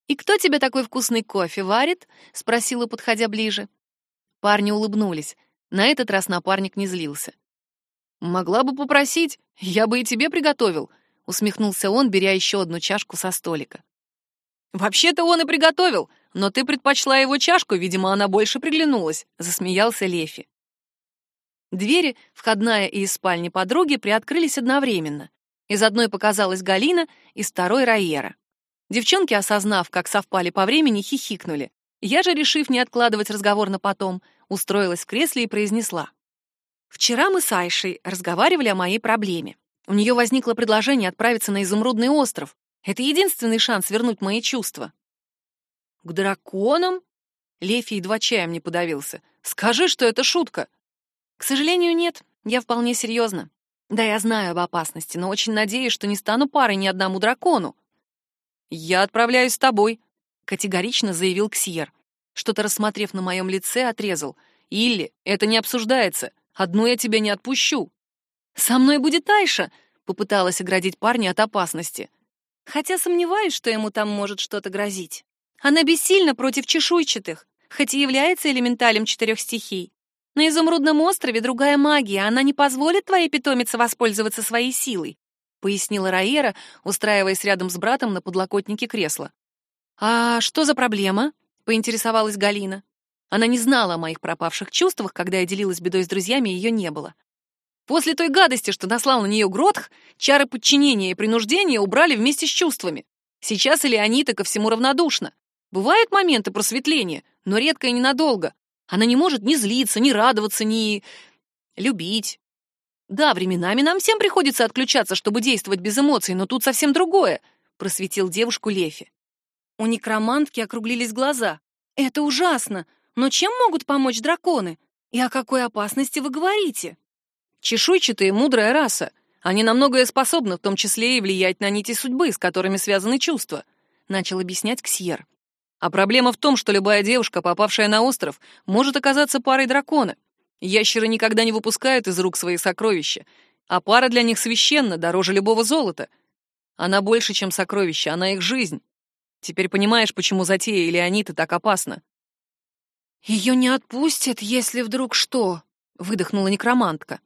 «И кто тебе такой вкусный кофе варит?» — спросила, подходя ближе. Парни улыбнулись. На этот раз напарник не злился. «Могла бы попросить, я бы и тебе приготовил», — усмехнулся он, беря еще одну чашку со столика. «Вообще-то он и приготовил, но ты предпочла его чашку, видимо, она больше приглянулась», — засмеялся Лефи. Двери, входная и из спальни подруги, приоткрылись одновременно. Из одной показалась Галина, из второй — Раера. Девчонки, осознав, как совпали по времени, хихикнули. Я же, решив не откладывать разговор на потом, устроилась в кресле и произнесла. Вчера мы с Айшей разговаривали о моей проблеме. У нее возникло предложение отправиться на Изумрудный остров. Это единственный шанс вернуть мои чувства. К драконам? Лефи едва чаем не подавился. Скажи, что это шутка. К сожалению, нет. Я вполне серьезно. Да, я знаю об опасности, но очень надеюсь, что не стану парой ни одному дракону. Я отправляюсь с тобой, категорично заявил Ксьер. Что-то рассмотрев на моем лице, отрезал. Илли, это не обсуждается. Одну я тебя не отпущу. Со мной будет Айша, попыталась оградить парня от опасности. Хотя сомневаюсь, что ему там может что-то грозить. Она бессильна против чешуйчатых, хоть и является элементалем четырех стихий. На изумрудном острове другая магия, она не позволит твоей питомице воспользоваться своей силой. пояснила Раера, устраиваясь рядом с братом на подлокотнике кресла. «А что за проблема?» — поинтересовалась Галина. Она не знала о моих пропавших чувствах, когда я делилась бедой с друзьями, ее не было. После той гадости, что наслал на нее Гротх, чары подчинения и принуждения убрали вместе с чувствами. Сейчас Элеонита ко всему равнодушна. Бывают моменты просветления, но редко и ненадолго. Она не может ни злиться, ни радоваться, ни... любить. Да, временами нам всем приходится отключаться, чтобы действовать без эмоций, но тут совсем другое, — просветил девушку Лефи. У некромантки округлились глаза. «Это ужасно! Но чем могут помочь драконы? И о какой опасности вы говорите?» «Чешуйчатые — мудрая раса. Они на многое способны, в том числе и влиять на нити судьбы, с которыми связаны чувства», — начал объяснять Ксьер. «А проблема в том, что любая девушка, попавшая на остров, может оказаться парой дракона. Ящеры никогда не выпускают из рук свои сокровища, а пара для них священна, дороже любого золота. Она больше, чем сокровище, она их жизнь. Теперь понимаешь, почему затея Леонида так опасна?» «Ее не отпустят, если вдруг что?» — выдохнула некромантка.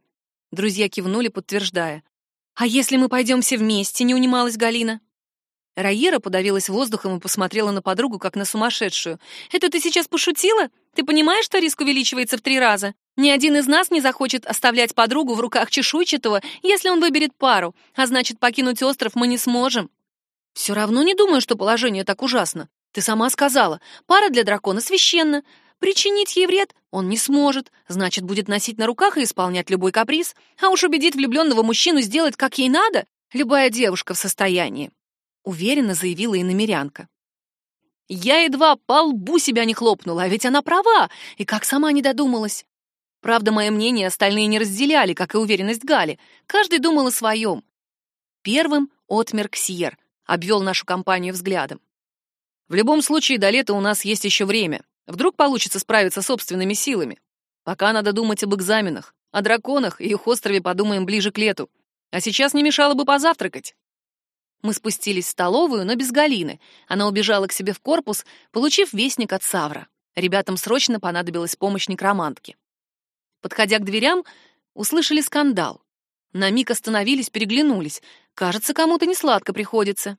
Друзья кивнули, подтверждая. «А если мы пойдем все вместе?» — не унималась Галина. Раера подавилась воздухом и посмотрела на подругу, как на сумасшедшую. «Это ты сейчас пошутила? Ты понимаешь, что риск увеличивается в три раза? Ни один из нас не захочет оставлять подругу в руках чешуйчатого, если он выберет пару, а значит, покинуть остров мы не сможем». Все равно не думаю, что положение так ужасно. Ты сама сказала, пара для дракона священна. Причинить ей вред он не сможет, значит, будет носить на руках и исполнять любой каприз. А уж убедить влюбленного мужчину сделать, как ей надо, любая девушка в состоянии. Уверенно заявила и намерянка. Я едва по лбу себя не хлопнула, а ведь она права, и как сама не додумалась. Правда, мое мнение остальные не разделяли, как и уверенность Гали. Каждый думал о своем. Первым отмер Ксьер — обвел нашу компанию взглядом. В любом случае, до лета у нас есть еще время. Вдруг получится справиться собственными силами. Пока надо думать об экзаменах. О драконах и их острове подумаем ближе к лету. А сейчас не мешало бы позавтракать. Мы спустились в столовую, но без Галины. Она убежала к себе в корпус, получив вестник от Савра. Ребятам срочно понадобилась помощь некромантки. Подходя к дверям, услышали скандал. На миг остановились, переглянулись. Кажется, кому-то не сладко приходится.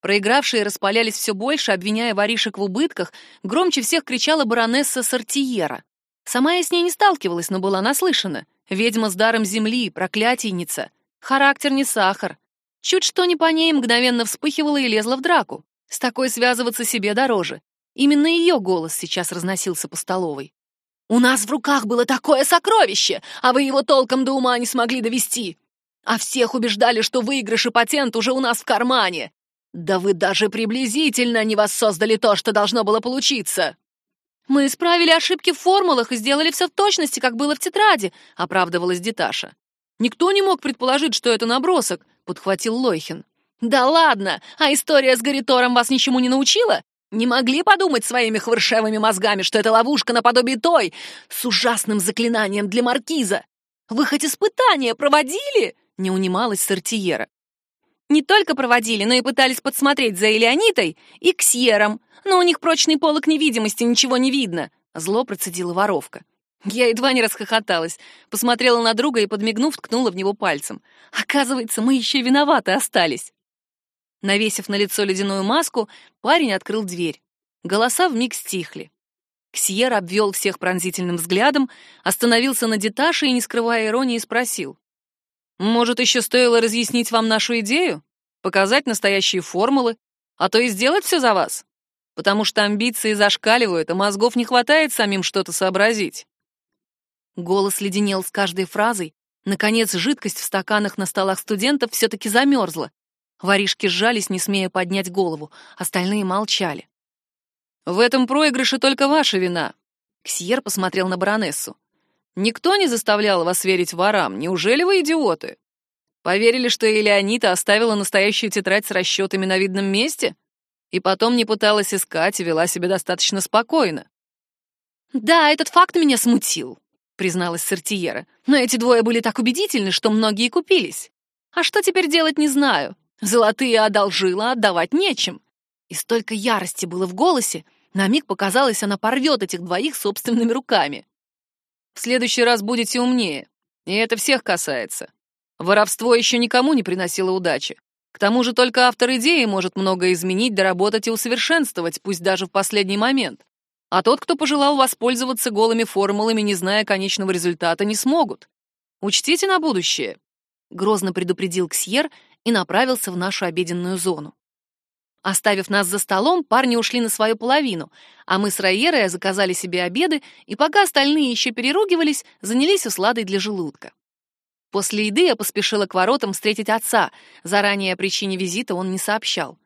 Проигравшие распалялись все больше, обвиняя воришек в убытках, громче всех кричала баронесса Сартиера. Сама я с ней не сталкивалась, но была наслышана. Ведьма с даром земли, проклятийница. Характер не сахар. Чуть что не по ней мгновенно вспыхивала и лезла в драку. С такой связываться себе дороже. Именно ее голос сейчас разносился по столовой. «У нас в руках было такое сокровище, а вы его толком до ума не смогли довести. А всех убеждали, что выигрыш и патент уже у нас в кармане. Да вы даже приблизительно не воссоздали то, что должно было получиться. Мы исправили ошибки в формулах и сделали все в точности, как было в тетради, оправдывалась Диташа. Никто не мог предположить, что это набросок, подхватил Лойхин. Да ладно, а история с Гарритором вас ничему не научила? Не могли подумать своими хвыршевыми мозгами, что это ловушка наподобие той, с ужасным заклинанием для маркиза? Вы хоть испытания проводили? не унималась Сартиера. Не только проводили, но и пытались подсмотреть за Элеонитой и Ксьером, но у них прочный полок невидимости, ничего не видно. Зло процедила воровка. Я едва не расхохоталась, посмотрела на друга и, подмигнув, ткнула в него пальцем. Оказывается, мы еще виноваты остались. Навесив на лицо ледяную маску, парень открыл дверь. Голоса вмиг стихли. Ксьер обвел всех пронзительным взглядом, остановился на деташе и, не скрывая иронии, спросил. Может, еще стоило разъяснить вам нашу идею? Показать настоящие формулы? А то и сделать все за вас? Потому что амбиции зашкаливают, а мозгов не хватает самим что-то сообразить. Голос леденел с каждой фразой. Наконец, жидкость в стаканах на столах студентов все-таки замерзла. Воришки сжались, не смея поднять голову. Остальные молчали. «В этом проигрыше только ваша вина», — Ксьер посмотрел на баронессу. Никто не заставлял вас верить ворам. Неужели вы идиоты? Поверили, что Элеонита оставила настоящую тетрадь с расчетами на видном месте? И потом не пыталась искать и вела себя достаточно спокойно. «Да, этот факт меня смутил», — призналась Сартиера. «Но эти двое были так убедительны, что многие купились. А что теперь делать, не знаю. Золотые одолжила, отдавать нечем». И столько ярости было в голосе, на миг показалось, она порвет этих двоих собственными руками. В следующий раз будете умнее. И это всех касается. Воровство еще никому не приносило удачи. К тому же только автор идеи может многое изменить, доработать и усовершенствовать, пусть даже в последний момент. А тот, кто пожелал воспользоваться голыми формулами, не зная конечного результата, не смогут. Учтите на будущее. Грозно предупредил Ксьер и направился в нашу обеденную зону. Оставив нас за столом, парни ушли на свою половину, а мы с Райерой заказали себе обеды, и пока остальные еще переругивались, занялись усладой для желудка. После еды я поспешила к воротам встретить отца. Заранее о причине визита он не сообщал.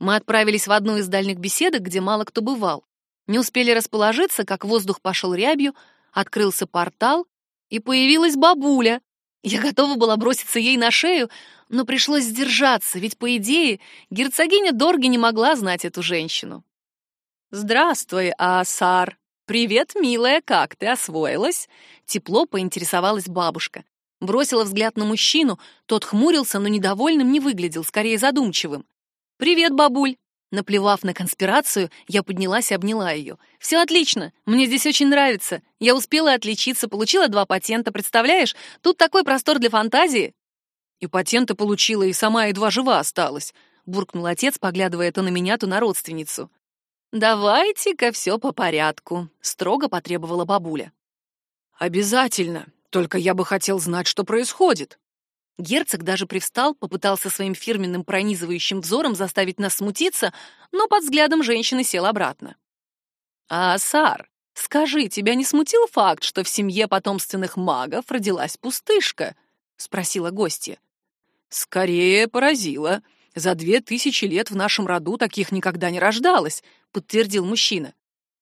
Мы отправились в одну из дальних беседок, где мало кто бывал. Не успели расположиться, как воздух пошел рябью, открылся портал, и появилась бабуля. Я готова была броситься ей на шею, но пришлось сдержаться, ведь, по идее, герцогиня Дорги не могла знать эту женщину. «Здравствуй, Асар! Привет, милая, как ты освоилась?» Тепло поинтересовалась бабушка. Бросила взгляд на мужчину, тот хмурился, но недовольным не выглядел, скорее задумчивым. «Привет, бабуль!» Наплевав на конспирацию, я поднялась и обняла ее. «Все отлично, мне здесь очень нравится. Я успела отличиться, получила два патента, представляешь? Тут такой простор для фантазии». «И патенты получила, и сама едва жива осталась», — буркнул отец, поглядывая то на меня, то на родственницу. «Давайте-ка все по порядку», — строго потребовала бабуля. «Обязательно, только я бы хотел знать, что происходит», Герцог даже привстал, попытался своим фирменным пронизывающим взором заставить нас смутиться, но под взглядом женщины сел обратно. «А, Сар, скажи, тебя не смутил факт, что в семье потомственных магов родилась пустышка?» — спросила гостья. «Скорее поразило. За две тысячи лет в нашем роду таких никогда не рождалось», — подтвердил мужчина.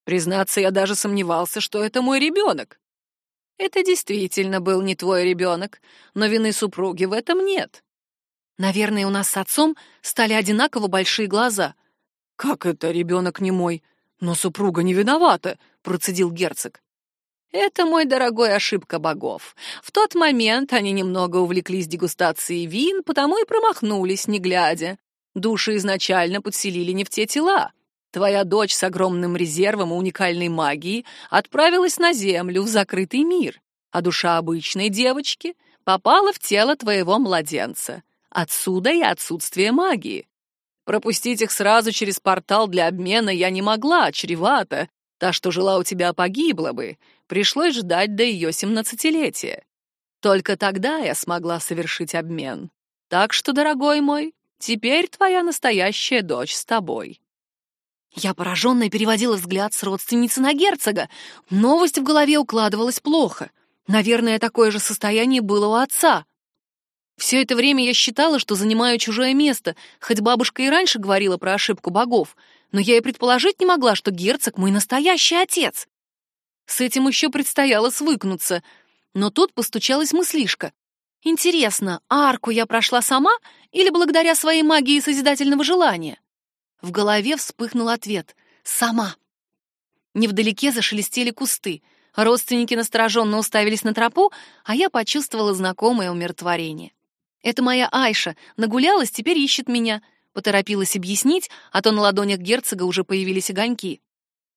«Признаться, я даже сомневался, что это мой ребенок». Это действительно был не твой ребенок, но вины супруги в этом нет. Наверное, у нас с отцом стали одинаково большие глаза. Как это ребенок не мой? Но супруга не виновата, процедил герцог. Это, мой дорогой, ошибка богов. В тот момент они немного увлеклись дегустацией вин, потому и промахнулись, не глядя. Души изначально подселили не в те тела. Твоя дочь с огромным резервом и уникальной магией отправилась на Землю, в закрытый мир, а душа обычной девочки попала в тело твоего младенца. Отсюда и отсутствие магии. Пропустить их сразу через портал для обмена я не могла, чревато. Та, что жила у тебя, погибла бы. Пришлось ждать до ее семнадцатилетия. Только тогда я смогла совершить обмен. Так что, дорогой мой, теперь твоя настоящая дочь с тобой. Я пораженно переводила взгляд с родственницы на герцога. Новость в голове укладывалась плохо. Наверное, такое же состояние было у отца. Все это время я считала, что занимаю чужое место, хоть бабушка и раньше говорила про ошибку богов, но я и предположить не могла, что герцог мой настоящий отец. С этим еще предстояло свыкнуться, но тут постучалась мыслишка. Интересно, арку я прошла сама или благодаря своей магии созидательного желания? В голове вспыхнул ответ «Сама». Невдалеке зашелестели кусты. Родственники настороженно уставились на тропу, а я почувствовала знакомое умиротворение. «Это моя Айша. Нагулялась, теперь ищет меня», — поторопилась объяснить, а то на ладонях герцога уже появились огоньки.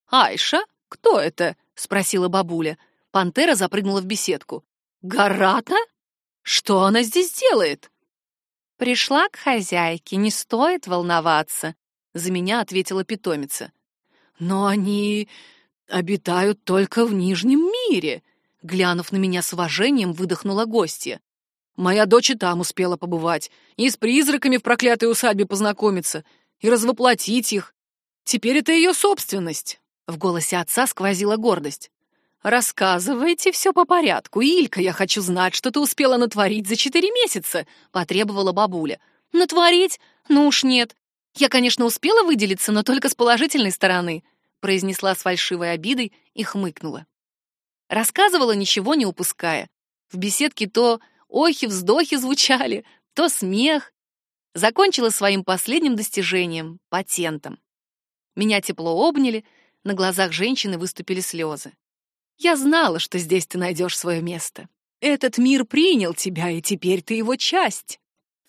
«Айша? Кто это?» — спросила бабуля. Пантера запрыгнула в беседку. «Гарата? Что она здесь делает?» «Пришла к хозяйке, не стоит волноваться», за меня ответила питомица. Но они обитают только в Нижнем мире, глянув на меня с уважением, выдохнула гостья. Моя дочь и там успела побывать, и с призраками в проклятой усадьбе познакомиться, и развоплотить их. Теперь это ее собственность. В голосе отца сквозила гордость. «Рассказывайте все по порядку. Илька, я хочу знать, что ты успела натворить за четыре месяца», — потребовала бабуля. «Натворить? Ну уж нет. «Я, конечно, успела выделиться, но только с положительной стороны», произнесла с фальшивой обидой и хмыкнула. Рассказывала, ничего не упуская. В беседке то охи-вздохи звучали, то смех. Закончила своим последним достижением — патентом. Меня тепло обняли, на глазах женщины выступили слезы. «Я знала, что здесь ты найдешь свое место. Этот мир принял тебя, и теперь ты его часть.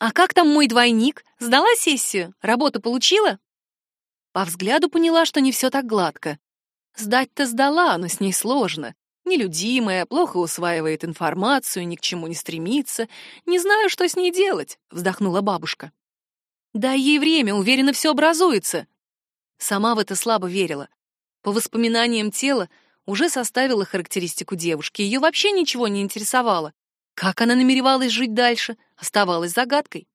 «А как там мой двойник? Сдала сессию? Работу получила?» По взгляду поняла, что не все так гладко. Сдать-то сдала, но с ней сложно. Нелюдимая, плохо усваивает информацию, ни к чему не стремится. Не знаю, что с ней делать, вздохнула бабушка. Дай ей время, уверена, все образуется. Сама в это слабо верила. По воспоминаниям тела уже составила характеристику девушки. Ее вообще ничего не интересовало. Как она намеревалась жить дальше, оставалась загадкой.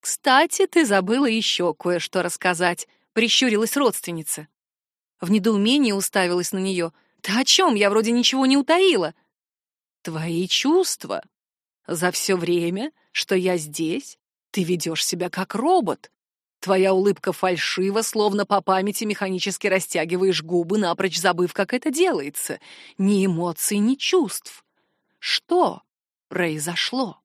«Кстати, ты забыла еще кое-что рассказать», — прищурилась родственница. В недоумении уставилась на нее. «Ты о чем? Я вроде ничего не утаила». «Твои чувства. За все время, что я здесь, ты ведешь себя как робот. Твоя улыбка фальшива, словно по памяти механически растягиваешь губы, напрочь забыв, как это делается. Ни эмоций, ни чувств. Что произошло?»